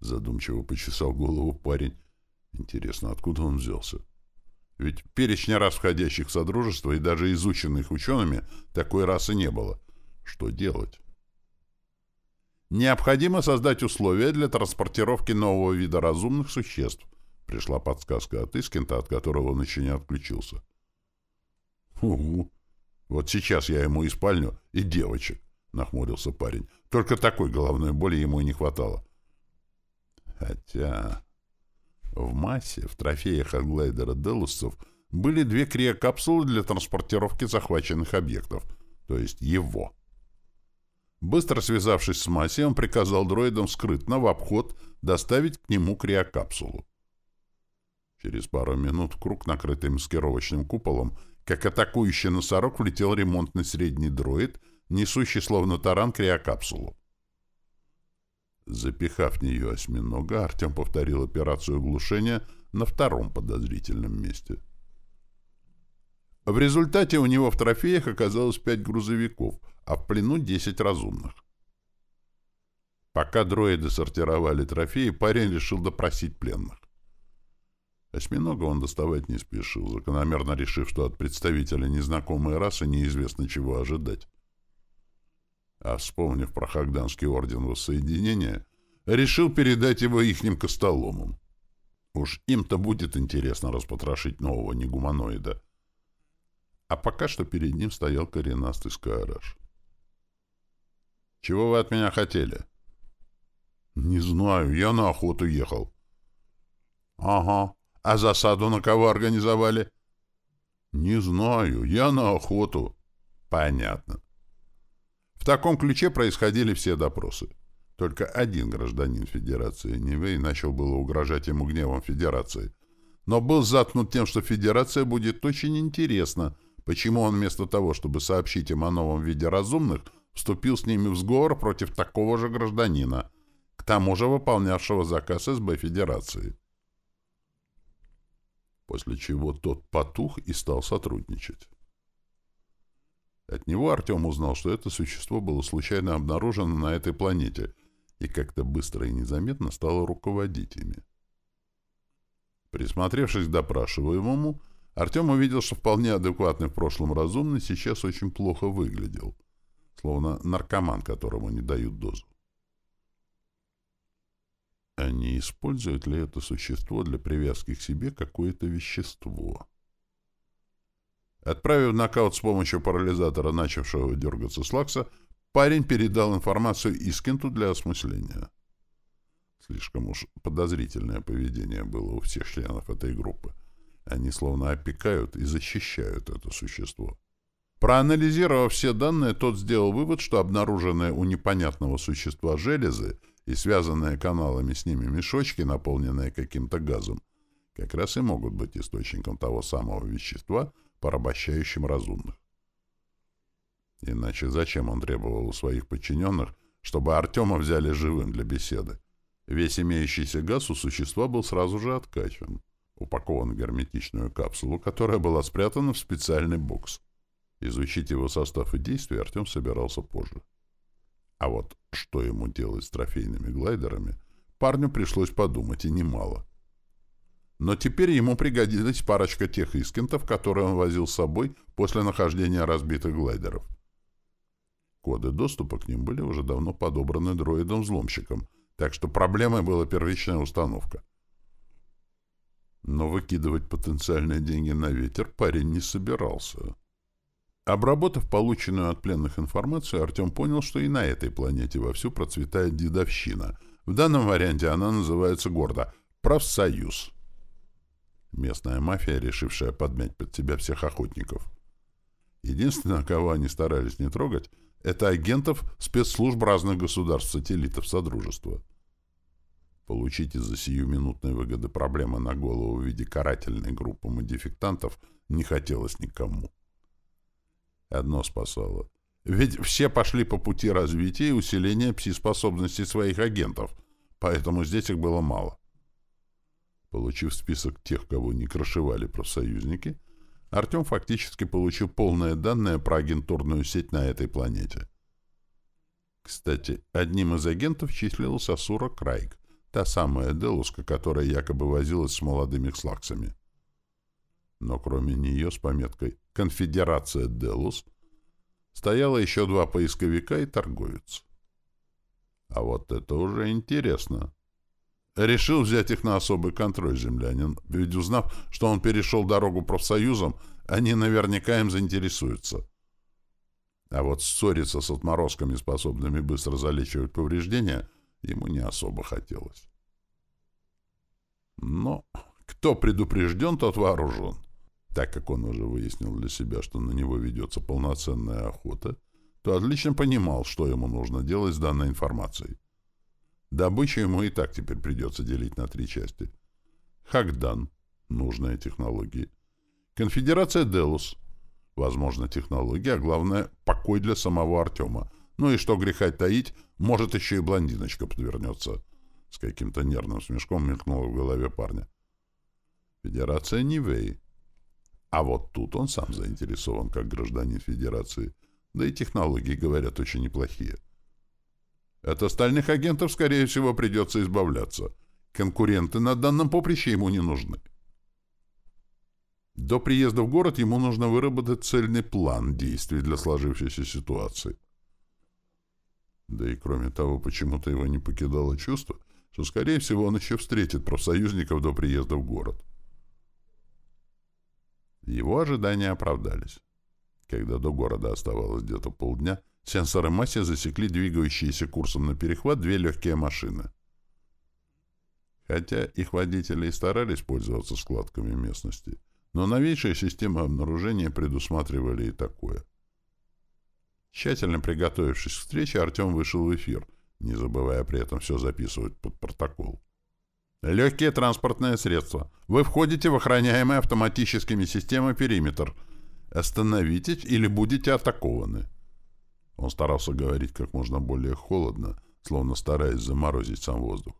Задумчиво почесал голову парень. Интересно, откуда он взялся? Ведь перечня рас, входящих в Содружество и даже изученных учеными, такой расы не было. Что делать? Необходимо создать условия для транспортировки нового вида разумных существ. Пришла подсказка от Искента, от которого он еще не отключился. «Угу. Вот сейчас я ему и спальню, и девочек», — нахмурился парень. Только такой головной боли ему и не хватало. Хотя... В массе, в трофеях от глайдера Делусов, были две криокапсулы для транспортировки захваченных объектов, то есть его. Быстро связавшись с Маси, он приказал дроидам скрытно в обход доставить к нему криокапсулу. Через пару минут круг, накрытый маскировочным куполом, как атакующий носорог, влетел ремонтный средний дроид, несущий словно таран криокапсулу. Запихав в нее осьминога, Артем повторил операцию глушения на втором подозрительном месте. В результате у него в трофеях оказалось пять грузовиков, а в плену десять разумных. Пока дроиды сортировали трофеи, парень решил допросить пленных. Осьминога он доставать не спешил, закономерно решив, что от представителя незнакомой расы неизвестно чего ожидать. А вспомнив про Хагданский орден воссоединения, решил передать его ихним костоломам. Уж им-то будет интересно распотрошить нового негуманоида. А пока что перед ним стоял коренастый скараж. «Чего вы от меня хотели?» «Не знаю, я на охоту ехал». «Ага, а засаду на кого организовали?» «Не знаю, я на охоту». «Понятно». В таком ключе происходили все допросы. Только один гражданин Федерации Нивей начал было угрожать ему гневом Федерации, но был заткнут тем, что Федерация будет очень интересна, почему он вместо того, чтобы сообщить им о новом виде разумных, вступил с ними в сговор против такого же гражданина, к тому же выполнявшего заказ СБ Федерации. После чего тот потух и стал сотрудничать. От него Артем узнал, что это существо было случайно обнаружено на этой планете и как-то быстро и незаметно стало руководить ими. Присмотревшись к допрашиваемому, Артем увидел, что вполне адекватный в прошлом разумный сейчас очень плохо выглядел, словно наркоман, которому не дают дозу. А не использует ли это существо для привязки к себе какое-то вещество? Отправив нокаут с помощью парализатора, начавшего дергаться Слакса, парень передал информацию Искенту для осмысления. Слишком уж подозрительное поведение было у всех членов этой группы. Они словно опекают и защищают это существо. Проанализировав все данные, тот сделал вывод, что обнаруженные у непонятного существа железы и связанные каналами с ними мешочки, наполненные каким-то газом, как раз и могут быть источником того самого вещества, порабощающим разумных. Иначе зачем он требовал у своих подчиненных, чтобы Артема взяли живым для беседы? Весь имеющийся газ у существа был сразу же откачан, упакован в герметичную капсулу, которая была спрятана в специальный бокс. Изучить его состав и действия Артем собирался позже. А вот что ему делать с трофейными глайдерами, парню пришлось подумать, и немало. Но теперь ему пригодилась парочка тех искентов, которые он возил с собой после нахождения разбитых глайдеров. Коды доступа к ним были уже давно подобраны дроидом-взломщиком, так что проблемой была первичная установка. Но выкидывать потенциальные деньги на ветер парень не собирался. Обработав полученную от пленных информацию, Артем понял, что и на этой планете вовсю процветает дедовщина. В данном варианте она называется гордо «Профсоюз». Местная мафия, решившая подмять под себя всех охотников. Единственное, кого они старались не трогать, это агентов спецслужб разных государств-сателлитов Содружества. Получить из-за сиюминутной выгоды проблемы на голову в виде карательной группы модификтантов не хотелось никому. Одно спасало. Ведь все пошли по пути развития и усиления пси-способностей своих агентов, поэтому здесь их было мало. Получив список тех, кого не крышевали профсоюзники, Артем фактически получил полное данные про агентурную сеть на этой планете. Кстати, одним из агентов числился Асура Крайк, та самая Делуска, которая якобы возилась с молодыми слаксами. Но кроме нее с пометкой «Конфедерация Делус» стояло еще два поисковика и торговец. А вот это уже интересно. Решил взять их на особый контроль землянин, ведь узнав, что он перешел дорогу профсоюзам, они наверняка им заинтересуются. А вот ссориться с отморозками, способными быстро залечивать повреждения, ему не особо хотелось. Но кто предупрежден, тот вооружен. Так как он уже выяснил для себя, что на него ведется полноценная охота, то отлично понимал, что ему нужно делать с данной информацией. Добычу ему и так теперь придется делить на три части. Хагдан — нужные технологии. Конфедерация Делус — возможно, технология, а главное — покой для самого Артема. Ну и что греха таить, может, еще и блондиночка подвернется. С каким-то нервным смешком мелькнуло в голове парня. Федерация Нивей. А вот тут он сам заинтересован, как гражданин Федерации. Да и технологии, говорят, очень неплохие. От остальных агентов, скорее всего, придется избавляться. Конкуренты на данном поприще ему не нужны. До приезда в город ему нужно выработать цельный план действий для сложившейся ситуации. Да и кроме того, почему-то его не покидало чувство, что, скорее всего, он еще встретит профсоюзников до приезда в город. Его ожидания оправдались. Когда до города оставалось где-то полдня, сенсоры массе засекли двигающиеся курсом на перехват две легкие машины. Хотя их водители и старались пользоваться складками местности, но новейшие системы обнаружения предусматривали и такое. Тщательно приготовившись к встрече, Артем вышел в эфир, не забывая при этом все записывать под протокол. Легкие транспортные средства. Вы входите в охраняемый автоматическими системами периметр. Остановитесь или будете атакованы. Он старался говорить как можно более холодно, словно стараясь заморозить сам воздух.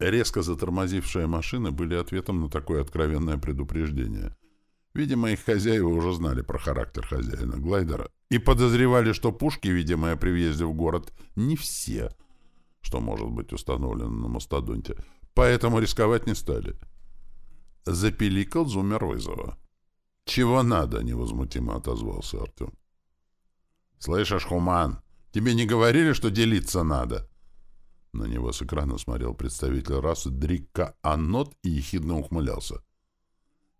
Резко затормозившие машины были ответом на такое откровенное предупреждение. Видимо, их хозяева уже знали про характер хозяина глайдера и подозревали, что пушки, видимые при въезде в город, не все — что может быть установлено на мастодонте, поэтому рисковать не стали. Запиликал зумер вызова. «Чего надо?» — невозмутимо отозвался Артем. «Слышишь, Хуман, тебе не говорили, что делиться надо?» На него с экрана смотрел представитель расы Дрикка Аннот и ехидно ухмылялся.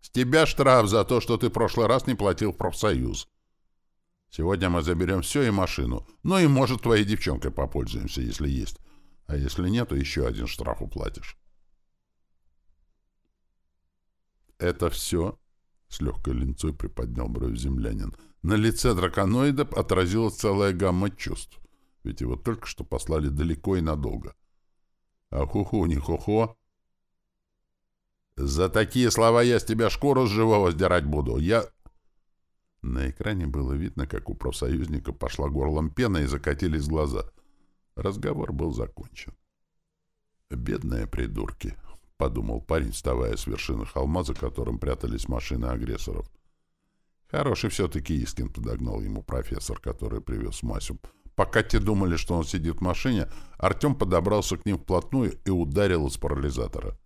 «С тебя штраф за то, что ты в прошлый раз не платил в профсоюз. Сегодня мы заберем все и машину. Ну и, может, твоей девчонкой попользуемся, если есть. А если нет, то еще один штраф уплатишь. «Это все?» — с легкой линцой приподнял бровь землянин. На лице драконоида отразилась целая гамма чувств, ведь его только что послали далеко и надолго. А хуху не хухо. «За такие слова я с тебя шкуру с живого сдирать буду. Я...» На экране было видно, как у профсоюзника пошла горлом пена и закатились глаза — Разговор был закончен. «Бедные придурки», — подумал парень, вставая с вершины холма, за которым прятались машины агрессоров. Хороший все-таки Искин подогнал ему профессор, который привез Масю. Пока те думали, что он сидит в машине, Артем подобрался к ним вплотную и ударил из парализатора.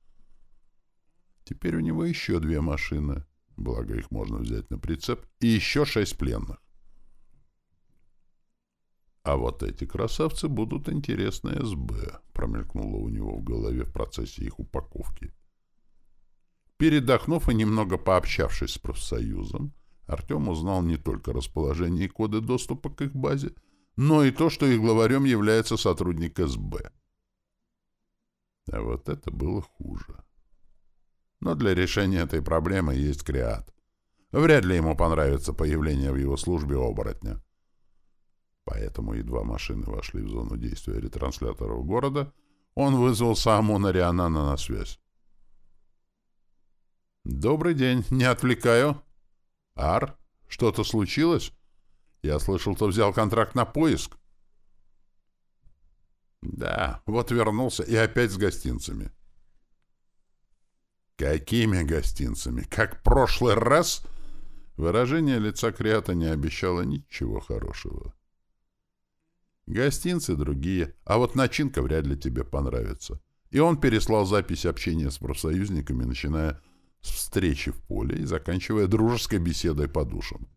Теперь у него еще две машины, благо их можно взять на прицеп, и еще шесть пленных. А вот эти красавцы будут интересны СБ, промелькнуло у него в голове в процессе их упаковки. Передохнув и немного пообщавшись с профсоюзом, Артем узнал не только расположение и коды доступа к их базе, но и то, что их главарем является сотрудник СБ. А вот это было хуже. Но для решения этой проблемы есть креат. Вряд ли ему понравится появление в его службе оборотня. Поэтому едва машины вошли в зону действия ретрансляторов города, он вызвал Саамона Рианана на связь. «Добрый день, не отвлекаю?» «Ар, что-то случилось? Я слышал, ты взял контракт на поиск». «Да, вот вернулся и опять с гостинцами». «Какими гостинцами? Как прошлый раз?» Выражение лица Криата не обещало ничего хорошего. Гостинцы другие, а вот начинка вряд ли тебе понравится. И он переслал запись общения с профсоюзниками, начиная с встречи в поле и заканчивая дружеской беседой по душам.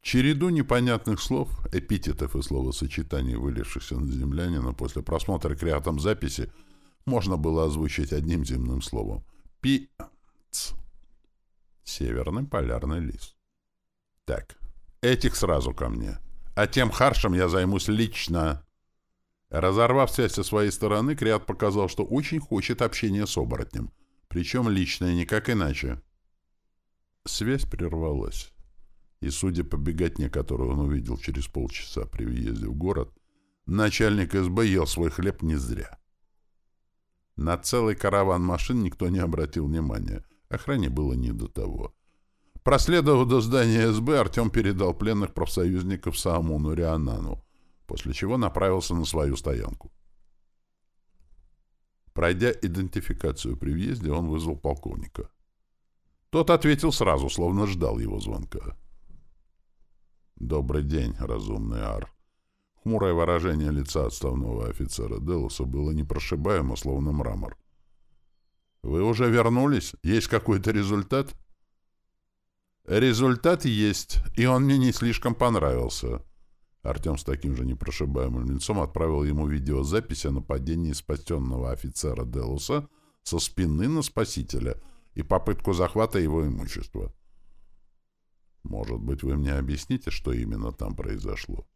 Череду непонятных слов, эпитетов и словосочетаний, вылившихся на землянина после просмотра креатом записи, можно было озвучить одним земным словом. Пи-ц. Северный полярный лис. Так, этих сразу ко мне. А тем харшем я займусь лично. Разорвав связь со своей стороны, Криат показал, что очень хочет общения с оборотнем. Причем личное, никак иначе. Связь прервалась. И, судя по беготне, которую он увидел через полчаса при въезде в город, начальник СБ ел свой хлеб не зря. На целый караван машин никто не обратил внимания. Охране было не до того. Проследовав до здания СБ, Артем передал пленных профсоюзников Саамуну Рианану, после чего направился на свою стоянку. Пройдя идентификацию при въезде, он вызвал полковника. Тот ответил сразу, словно ждал его звонка. «Добрый день, разумный Ар». Хмурое выражение лица отставного офицера Делоса было непрошибаемо, словно мрамор. «Вы уже вернулись? Есть какой-то результат?» Результат есть, и он мне не слишком понравился. Артем с таким же непрошибаемым лицом отправил ему видеозапись о нападении спасенного офицера Делуса со спины на спасителя и попытку захвата его имущества. Может быть, вы мне объясните, что именно там произошло?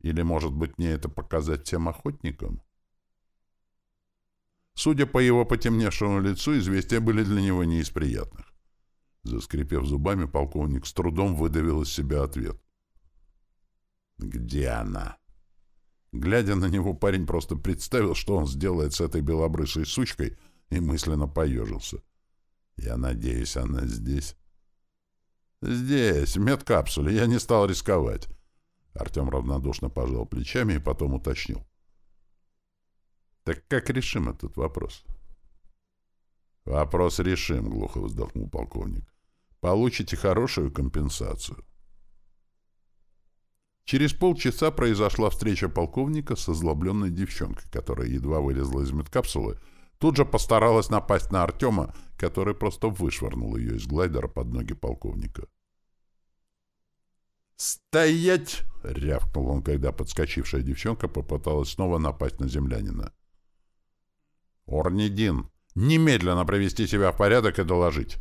Или, может быть, мне это показать тем охотникам? Судя по его потемневшему лицу, известия были для него не из приятных. Заскрипев зубами, полковник с трудом выдавил из себя ответ. «Где она?» Глядя на него, парень просто представил, что он сделает с этой белобрысой сучкой, и мысленно поежился. «Я надеюсь, она здесь?» «Здесь, в медкапсуле. Я не стал рисковать». Артем равнодушно пожал плечами и потом уточнил. «Так как решим этот вопрос?» «Вопрос решим», — глухо вздохнул полковник получите хорошую компенсацию. Через полчаса произошла встреча полковника с озлобленной девчонкой, которая едва вылезла из медкапсулы, тут же постаралась напасть на Артема, который просто вышвырнул ее из глайдера под ноги полковника. «Стоять!» — рявкнул он, когда подскочившая девчонка попыталась снова напасть на землянина. «Орнидин, немедленно привести себя в порядок и доложить!»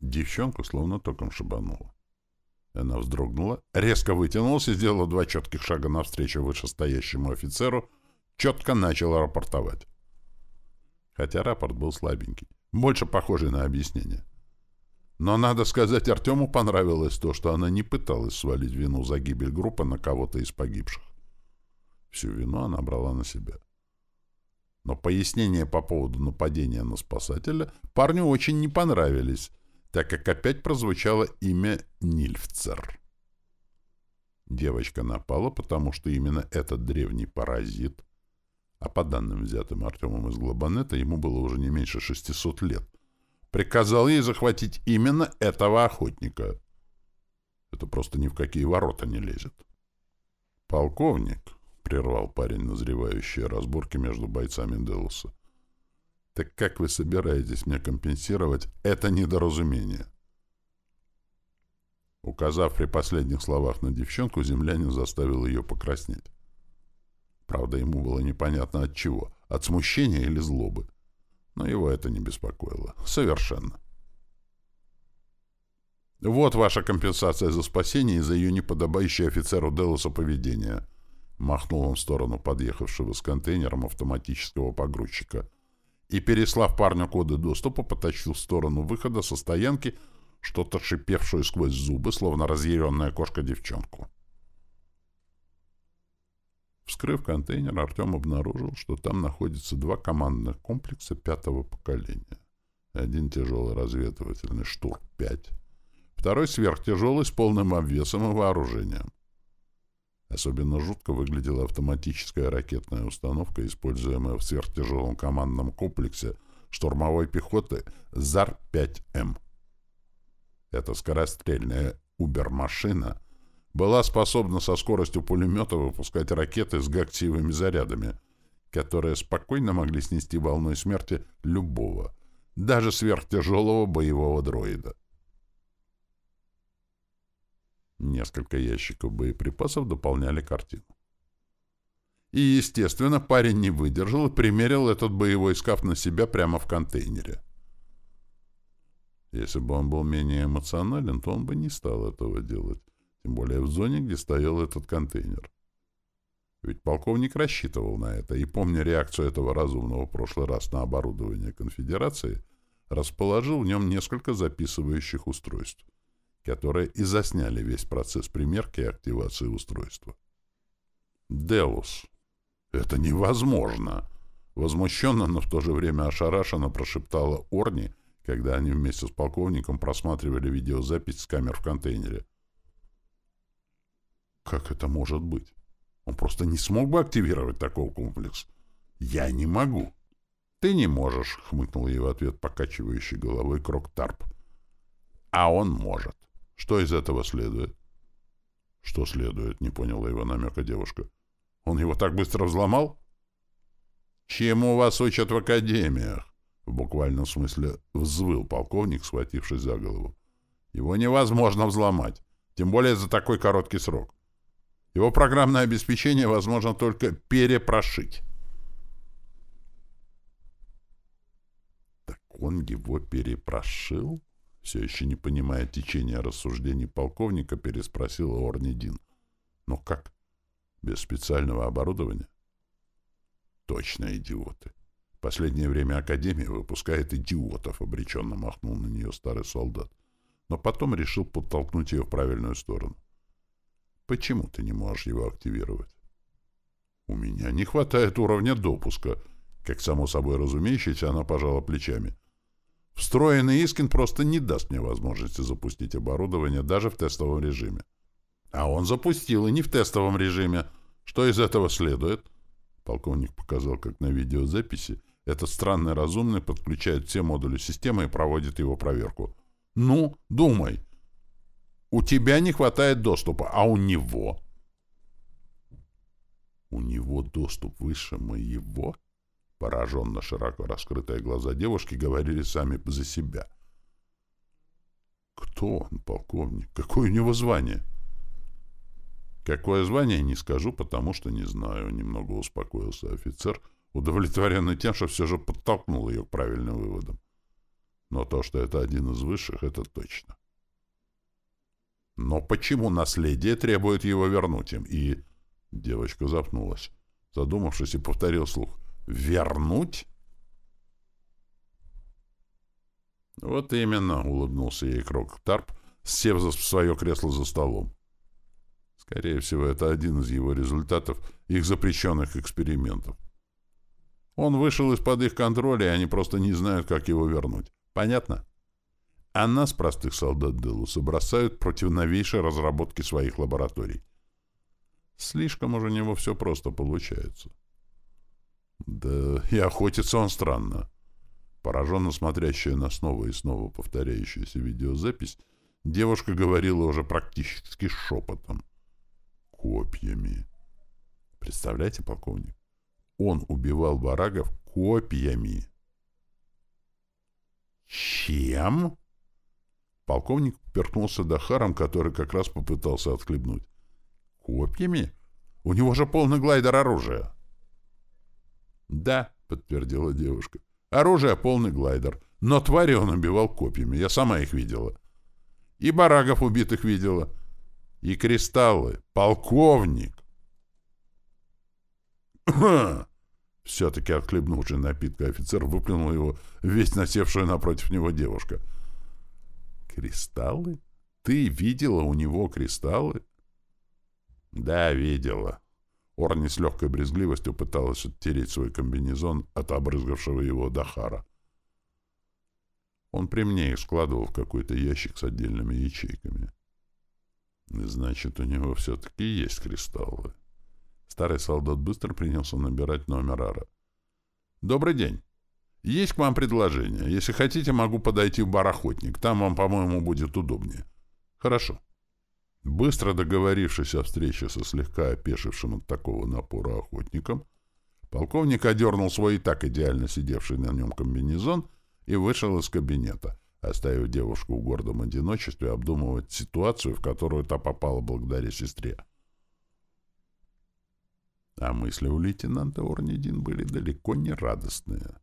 Девчонку словно током шибануло. Она вздрогнула, резко вытянулась и сделала два четких шага навстречу вышестоящему офицеру, четко начала рапортовать. Хотя рапорт был слабенький, больше похожий на объяснение. Но, надо сказать, Артему понравилось то, что она не пыталась свалить вину за гибель группы на кого-то из погибших. Всю вину она брала на себя. Но пояснения по поводу нападения на спасателя парню очень не понравились, так как опять прозвучало имя Нильфцер. Девочка напала, потому что именно этот древний паразит, а по данным, взятым Артемом из Глобанета, ему было уже не меньше 600 лет, приказал ей захватить именно этого охотника. Это просто ни в какие ворота не лезет. «Полковник», — прервал парень назревающие разборки между бойцами Делуса, так как вы собираетесь мне компенсировать это недоразумение? Указав при последних словах на девчонку, землянин заставил ее покраснеть. Правда, ему было непонятно от чего, от смущения или злобы. Но его это не беспокоило. Совершенно. «Вот ваша компенсация за спасение и за ее неподобающее офицеру Делоса поведение», махнул он в сторону подъехавшего с контейнером автоматического погрузчика и, переслав парню коды доступа, потащил в сторону выхода со стоянки что-то шипевшую сквозь зубы, словно разъяренная кошка девчонку. Вскрыв контейнер, Артем обнаружил, что там находятся два командных комплекса пятого поколения. Один тяжелый разведывательный «Штурм-5», второй сверхтяжелый с полным обвесом и вооружением. Особенно жутко выглядела автоматическая ракетная установка, используемая в сверхтяжелом командном комплексе штурмовой пехоты ЗАР-5М. Эта скорострельная «Убер-машина» была способна со скоростью пулемета выпускать ракеты с гактивыми зарядами, которые спокойно могли снести волной смерти любого, даже сверхтяжелого боевого дроида. Несколько ящиков боеприпасов дополняли картину. И, естественно, парень не выдержал и примерил этот боевой скаф на себя прямо в контейнере. Если бы он был менее эмоционален, то он бы не стал этого делать, тем более в зоне, где стоял этот контейнер. Ведь полковник рассчитывал на это, и, помня реакцию этого разумного в прошлый раз на оборудование конфедерации, расположил в нем несколько записывающих устройств — которые и засняли весь процесс примерки и активации устройства. «Делус, это невозможно!» Возмущенно, но в то же время ошарашенно прошептала Орни, когда они вместе с полковником просматривали видеозапись с камер в контейнере. «Как это может быть? Он просто не смог бы активировать такой комплекс. Я не могу». «Ты не можешь», — хмыкнул ей в ответ покачивающий головой Крок Тарп. «А он может. Что из этого следует?» «Что следует?» — не поняла его намека девушка. «Он его так быстро взломал?» «Чему вас учат в академиях?» В буквальном смысле взвыл полковник, схватившись за голову. «Его невозможно взломать, тем более за такой короткий срок. Его программное обеспечение возможно только перепрошить». он его перепрошил? Все еще не понимая течения рассуждений полковника, переспросил Орнидин. Но как? Без специального оборудования? Точно идиоты. Последнее время Академия выпускает идиотов, обреченно махнул на нее старый солдат. Но потом решил подтолкнуть ее в правильную сторону. Почему ты не можешь его активировать? У меня не хватает уровня допуска. Как само собой разумеющееся, она пожала плечами. Встроенный Искин просто не даст мне возможности запустить оборудование даже в тестовом режиме. А он запустил и не в тестовом режиме. Что из этого следует? Полковник показал, как на видеозаписи этот странный разумный подключает все модули системы и проводит его проверку. Ну, думай. У тебя не хватает доступа, а у него... У него доступ выше моего? — Пораженно широко раскрытые глаза девушки говорили сами за себя. «Кто он, полковник? Какое у него звание?» «Какое звание, не скажу, потому что не знаю», — немного успокоился офицер, удовлетворенный тем, что все же подтолкнул ее к правильным выводам. Но то, что это один из высших, это точно. Но почему наследие требует его вернуть им? И девочка запнулась, задумавшись и повторил слух. Вернуть? Вот именно, улыбнулся ей Крок Тарп, сев в свое кресло за столом. Скорее всего, это один из его результатов их запрещенных экспериментов. Он вышел из-под их контроля, и они просто не знают, как его вернуть. Понятно? А нас, простых солдат Делуса, бросают против новейшей разработки своих лабораторий. Слишком уже у него все просто получается. Да и охотится он странно. Пораженно смотрящая на снова и снова повторяющуюся видеозапись, девушка говорила уже практически шепотом. Копьями. Представляете, полковник? Он убивал барагов копьями. Чем? Полковник перкнулся Дахаром, который как раз попытался отхлебнуть. Копьями? У него же полный глайдер оружия. «Да», — подтвердила девушка. «Оружие — полный глайдер. Но твари он убивал копьями. Я сама их видела. И барагов убитых видела. И кристаллы. Полковник!» Все-таки отхлебнувший напитка офицер выплюнул его весь насевшую напротив него девушка. «Кристаллы? Ты видела у него кристаллы?» «Да, видела», Орни с легкой брезгливостью пыталась оттереть свой комбинезон от обрызгавшего его Дахара. Он при мне их складывал в какой-то ящик с отдельными ячейками. Значит, у него все-таки есть кристаллы. Старый солдат быстро принялся набирать номер Ара. «Добрый день. Есть к вам предложение. Если хотите, могу подойти в бар «Охотник». Там вам, по-моему, будет удобнее». «Хорошо». Быстро договорившись о встрече со слегка опешившим от такого напора охотником, полковник одернул свой и так идеально сидевший на нем комбинезон и вышел из кабинета, оставив девушку в гордом одиночестве обдумывать ситуацию, в которую та попала благодаря сестре. А мысли у лейтенанта Орнидин были далеко не радостные.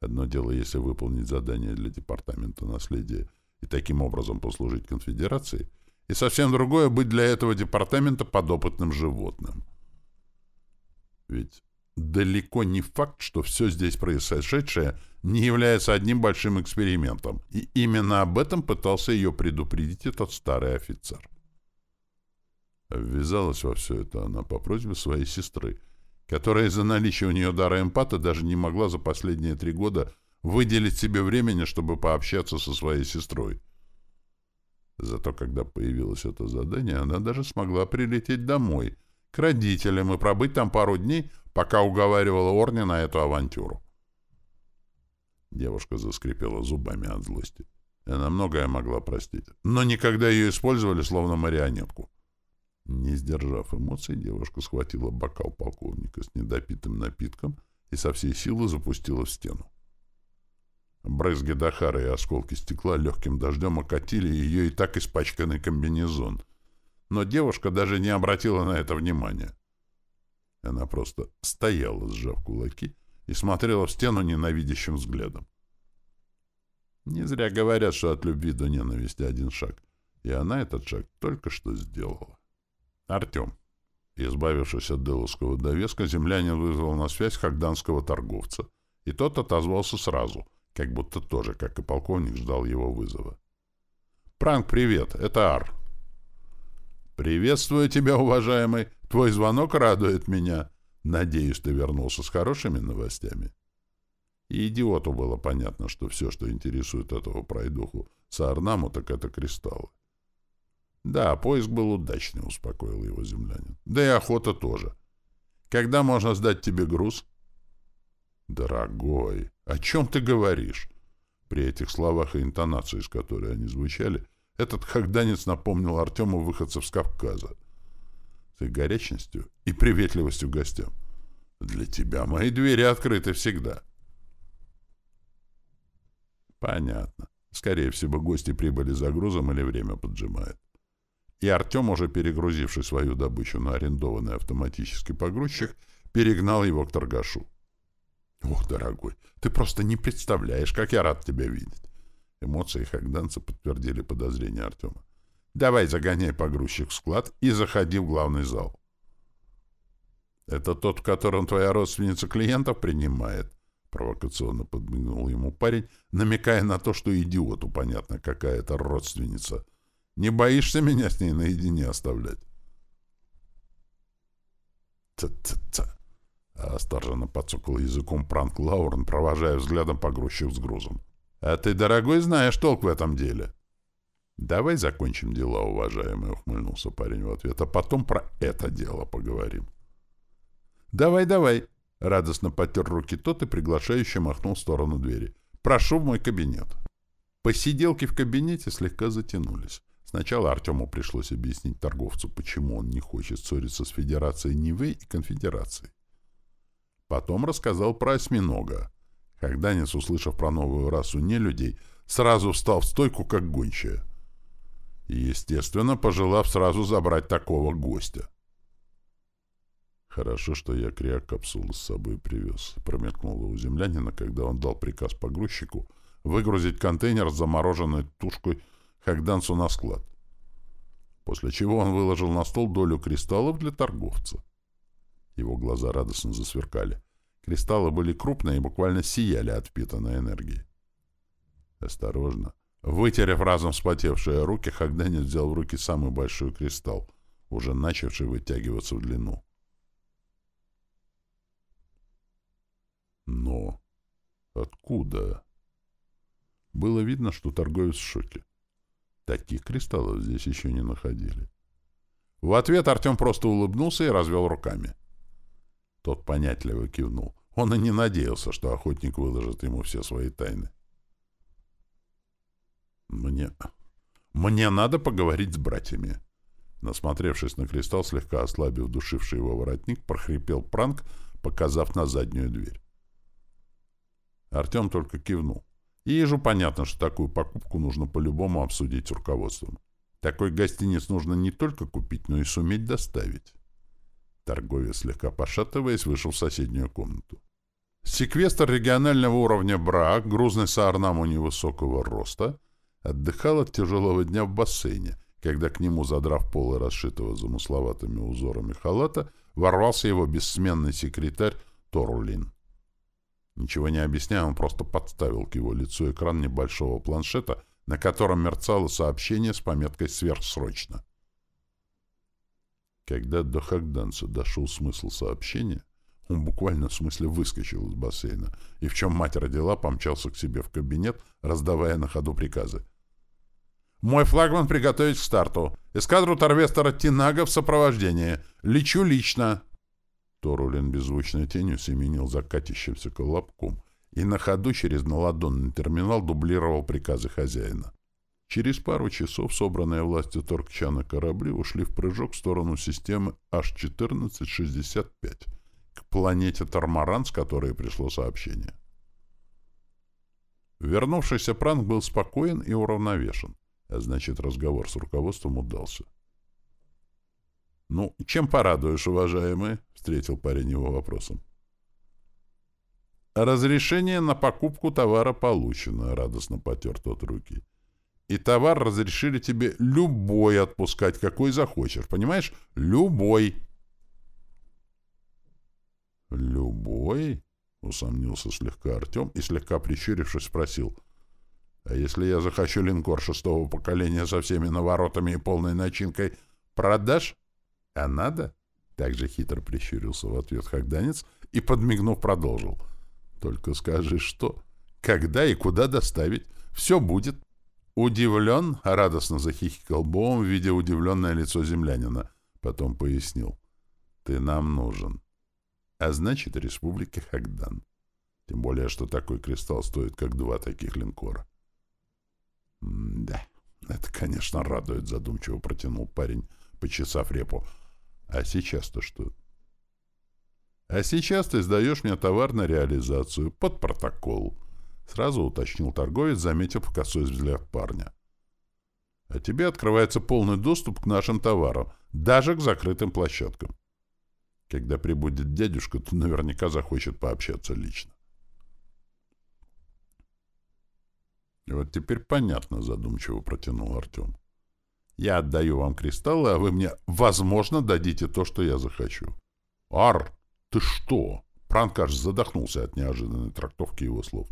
Одно дело, если выполнить задание для Департамента наследия и таким образом послужить конфедерации — и совсем другое быть для этого департамента подопытным животным. Ведь далеко не факт, что все здесь происшедшее не является одним большим экспериментом, и именно об этом пытался ее предупредить этот старый офицер. Ввязалась во все это она по просьбе своей сестры, которая из-за наличия у нее дара эмпата даже не могла за последние три года выделить себе времени, чтобы пообщаться со своей сестрой. Зато когда появилось это задание, она даже смогла прилететь домой, к родителям, и пробыть там пару дней, пока уговаривала Орни на эту авантюру. Девушка заскрипела зубами от злости. Она многое могла простить, но никогда ее использовали словно марионетку. Не сдержав эмоций, девушка схватила бокал полковника с недопитым напитком и со всей силы запустила в стену. Брызги Дахара и осколки стекла легким дождем окатили ее и так испачканный комбинезон. Но девушка даже не обратила на это внимания. Она просто стояла, сжав кулаки, и смотрела в стену ненавидящим взглядом. Не зря говорят, что от любви до ненависти один шаг. И она этот шаг только что сделала. Артем. Избавившись от деловского довеска, землянин вызвал на связь хагданского торговца. И тот отозвался сразу, как будто тоже, как и полковник, ждал его вызова. «Пранк, привет! Это Ар!» «Приветствую тебя, уважаемый! Твой звонок радует меня. Надеюсь, ты вернулся с хорошими новостями». И идиоту было понятно, что все, что интересует этого пройдуху Саарнаму, так это кристаллы. «Да, поиск был удачный», — успокоил его землянин. «Да и охота тоже. Когда можно сдать тебе груз?» «Дорогой, о чем ты говоришь?» При этих словах и интонации, с которой они звучали, этот хагданец напомнил Артему выходцев с Кавказа. С горячностью и приветливостью гостям. «Для тебя мои двери открыты всегда». «Понятно. Скорее всего, гости прибыли за грузом или время поджимает». И Артем, уже перегрузивший свою добычу на арендованный автоматический погрузчик, перегнал его к торгашу. «Ох, дорогой, ты просто не представляешь, как я рад тебя видеть!» Эмоции хагданца подтвердили подозрения Артема. «Давай загоняй погрузчик в склад и заходи в главный зал». «Это тот, в котором твоя родственница клиентов принимает?» Провокационно подмигнул ему парень, намекая на то, что идиоту понятно, какая это родственница. «Не боишься меня с ней наедине оставлять?» «Т-т-т!» Осторожно подсокал языком Пранк Лаурен, провожая взглядом погрузчик с грузом. «А ты, дорогой, знаешь толк в этом деле». «Давай закончим дела, уважаемый», — ухмыльнулся парень в ответ, «а потом про это дело поговорим». «Давай, давай», — радостно потер руки тот и приглашающе махнул в сторону двери. «Прошу в мой кабинет». Посиделки в кабинете слегка затянулись. Сначала Артему пришлось объяснить торговцу, почему он не хочет ссориться с Федерацией Нивы и Конфедерацией. Потом рассказал про осьминога. Хагданец, услышав про новую расу нелюдей, сразу встал в стойку, как гончая. Естественно, пожелав сразу забрать такого гостя. «Хорошо, что я криокапсулу с собой привез», — промелькнуло у землянина, когда он дал приказ погрузчику выгрузить контейнер с замороженной тушкой Хагданцу на склад. После чего он выложил на стол долю кристаллов для торговца. Его глаза радостно засверкали. Кристаллы были крупные и буквально сияли от впитанной энергии. Осторожно. Вытерев разом вспотевшие руки, Хагданец взял в руки самый большой кристалл, уже начавший вытягиваться в длину. Но откуда? Было видно, что торговец в шоке. Таких кристаллов здесь еще не находили. В ответ Артем просто улыбнулся и развел руками. Тот понятливо кивнул. Он и не надеялся, что охотник выложит ему все свои тайны. «Мне... мне надо поговорить с братьями». Насмотревшись на кристалл, слегка ослабив душивший его воротник, прохрипел пранк, показав на заднюю дверь. Артем только кивнул. И ежу понятно, что такую покупку нужно по-любому обсудить с руководством. Такой гостиниц нужно не только купить, но и суметь доставить. Торговец, слегка пошатываясь, вышел в соседнюю комнату. Секвестр регионального уровня Брак, грузный саарнаму невысокого роста, отдыхал от тяжелого дня в бассейне, когда к нему, задрав полы расшитого замысловатыми узорами халата, ворвался его бессменный секретарь Торулин. Ничего не объясняя, он просто подставил к его лицу экран небольшого планшета, на котором мерцало сообщение с пометкой «Сверхсрочно». Когда до Хагданца дошел смысл сообщения, он буквально в смысле выскочил из бассейна и, в чем мать родила, помчался к себе в кабинет, раздавая на ходу приказы. «Мой флагман приготовить к старту. Эскадру торвестера Тинага в сопровождении. Лечу лично!» Торулин беззвучной тенью семенил за катящимся колобком и на ходу через наладонный терминал дублировал приказы хозяина. Через пару часов собранные властью Торкчана корабли ушли в прыжок в сторону системы H1465 к планете Тормаран, с которой пришло сообщение. Вернувшийся Пранк был спокоен и уравновешен, а значит, разговор с руководством удался. «Ну, чем порадуешь, уважаемый?» — встретил парень его вопросом. «Разрешение на покупку товара получено», — радостно потер тот руки. «И товар разрешили тебе любой отпускать, какой захочешь, понимаешь? Любой!» «Любой?» — усомнился слегка Артем и, слегка прищурившись, спросил. «А если я захочу линкор шестого поколения со всеми наворотами и полной начинкой, продашь?» «А надо?» — также хитро прищурился в ответ Хагданец и, подмигнув, продолжил. «Только скажи, что? Когда и куда доставить? Все будет». «Удивлен?» — радостно захихикал Боум, видя удивленное лицо землянина. Потом пояснил. «Ты нам нужен. А значит, республика Хагдан. Тем более, что такой кристалл стоит, как два таких линкора». «Да, это, конечно, радует», — задумчиво протянул парень, почесав репу. А сейчас-то что? А сейчас ты сдаешь мне товар на реализацию под протокол. Сразу уточнил торговец, заметив косой взгляд парня. А тебе открывается полный доступ к нашим товарам, даже к закрытым площадкам. Когда прибудет дядюшка, то наверняка захочет пообщаться лично. И вот теперь понятно, задумчиво протянул Артем. Я отдаю вам кристаллы, а вы мне, возможно, дадите то, что я захочу. Ар, ты что? Пранкаш задохнулся от неожиданной трактовки его слов.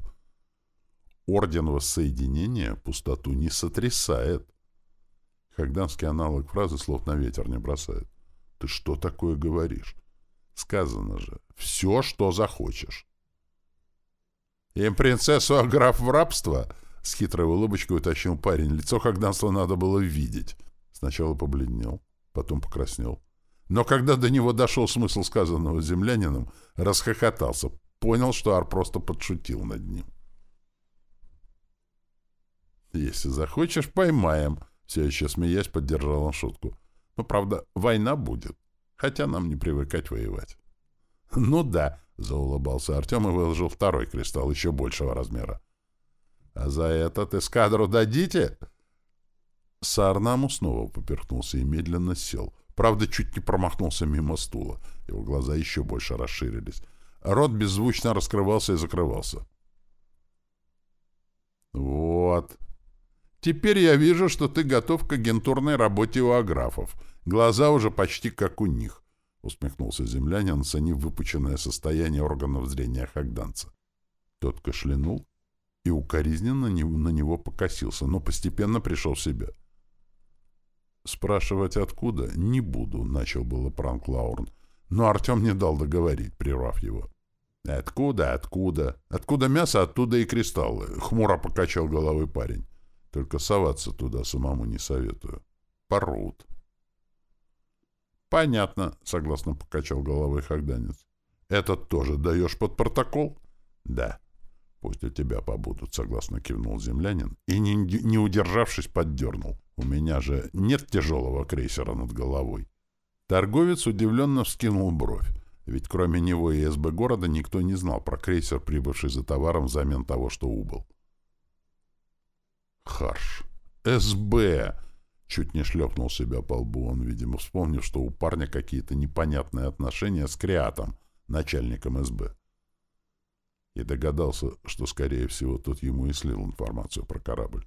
Орден воссоединения пустоту не сотрясает. Хагданский аналог фразы слов на ветер не бросает. Ты что такое говоришь? Сказано же, все, что захочешь. Им принцессу, а граф в рабство — с хитрой улыбочкой уточнил парень. Лицо Хагданства надо было видеть. Сначала побледнел, потом покраснел. Но когда до него дошел смысл сказанного землянином, расхохотался. Понял, что Ар просто подшутил над ним. «Если захочешь, поймаем», — все еще смеясь поддержал он шутку. «Но, правда, война будет, хотя нам не привыкать воевать». «Ну да», — заулыбался Артем и выложил второй кристалл еще большего размера. А за этот эскадру дадите? Саарнаму снова поперхнулся и медленно сел. Правда, чуть не промахнулся мимо стула. Его глаза еще больше расширились. Рот беззвучно раскрывался и закрывался. «Вот. Теперь я вижу, что ты готов к агентурной работе у аграфов. Глаза уже почти как у них», — усмехнулся землянин, оценив выпученное состояние органов зрения хагданца. Тот кашлянул и укоризненно на него покосился, но постепенно пришел в себя. «Спрашивать откуда? Не буду», — начал было пранк Лаурн, но Артем не дал договорить, прервав его. «Откуда, откуда? Откуда мясо, оттуда и кристаллы», — хмуро покачал головой парень. «Только соваться туда самому не советую. Порут». «Понятно», — согласно покачал головой Хагданец. «Этот тоже даешь под протокол?» «Да». «Пусть у тебя побудут», — согласно кивнул землянин и, не, не удержавшись, поддернул. «У меня же нет тяжелого крейсера над головой». Торговец удивленно вскинул бровь, ведь кроме него и СБ города никто не знал про крейсер, прибывший за товаром взамен того, что убыл. «Харш! СБ!» Чуть не шлепнул себя по лбу он, видимо, вспомнив, что у парня какие-то непонятные отношения с Креатом, начальником СБ и догадался, что, скорее всего, тот ему и слил информацию про корабль.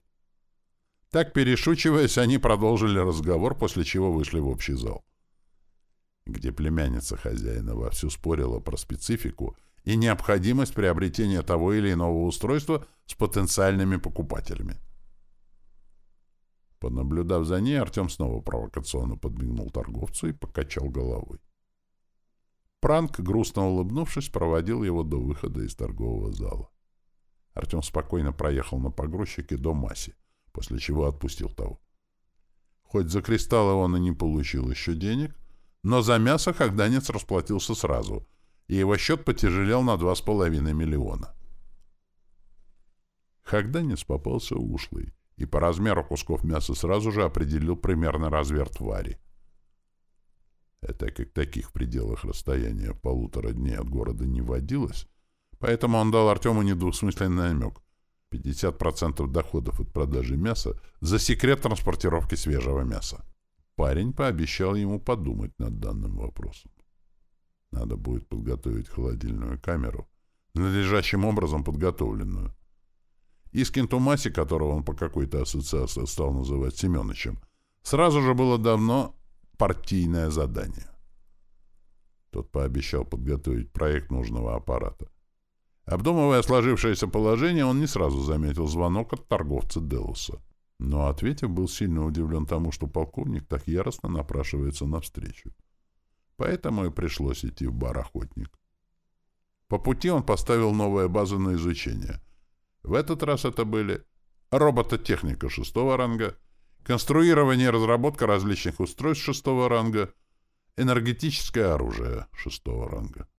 Так, перешучиваясь, они продолжили разговор, после чего вышли в общий зал, где племянница хозяина вовсю спорила про специфику и необходимость приобретения того или иного устройства с потенциальными покупателями. Понаблюдав за ней, Артем снова провокационно подмигнул торговцу и покачал головой. Пранк, грустно улыбнувшись, проводил его до выхода из торгового зала. Артем спокойно проехал на погрузчике до Маси, после чего отпустил того. Хоть за кристаллы он и не получил еще денег, но за мясо Хагданец расплатился сразу, и его счет потяжелел на 2,5 миллиона. Хагданец попался ушлый, и по размеру кусков мяса сразу же определил примерно размер твари. Это как таких пределах расстояния полутора дней от города не водилось, поэтому он дал Артему недвусмысленный намек. 50% доходов от продажи мяса за секрет транспортировки свежего мяса. Парень пообещал ему подумать над данным вопросом. Надо будет подготовить холодильную камеру, надлежащим образом подготовленную. Искин Тумаси, которого он по какой-то ассоциации стал называть Семеновичем, сразу же было давно партийное задание. Тот пообещал подготовить проект нужного аппарата. Обдумывая сложившееся положение, он не сразу заметил звонок от торговца Делуса. Но, ответив, был сильно удивлен тому, что полковник так яростно напрашивается навстречу. Поэтому и пришлось идти в бар «Охотник». По пути он поставил новые базы на изучение. В этот раз это были робототехника шестого ранга, конструирование и разработка различных устройств шестого ранга, энергетическое оружие шестого ранга.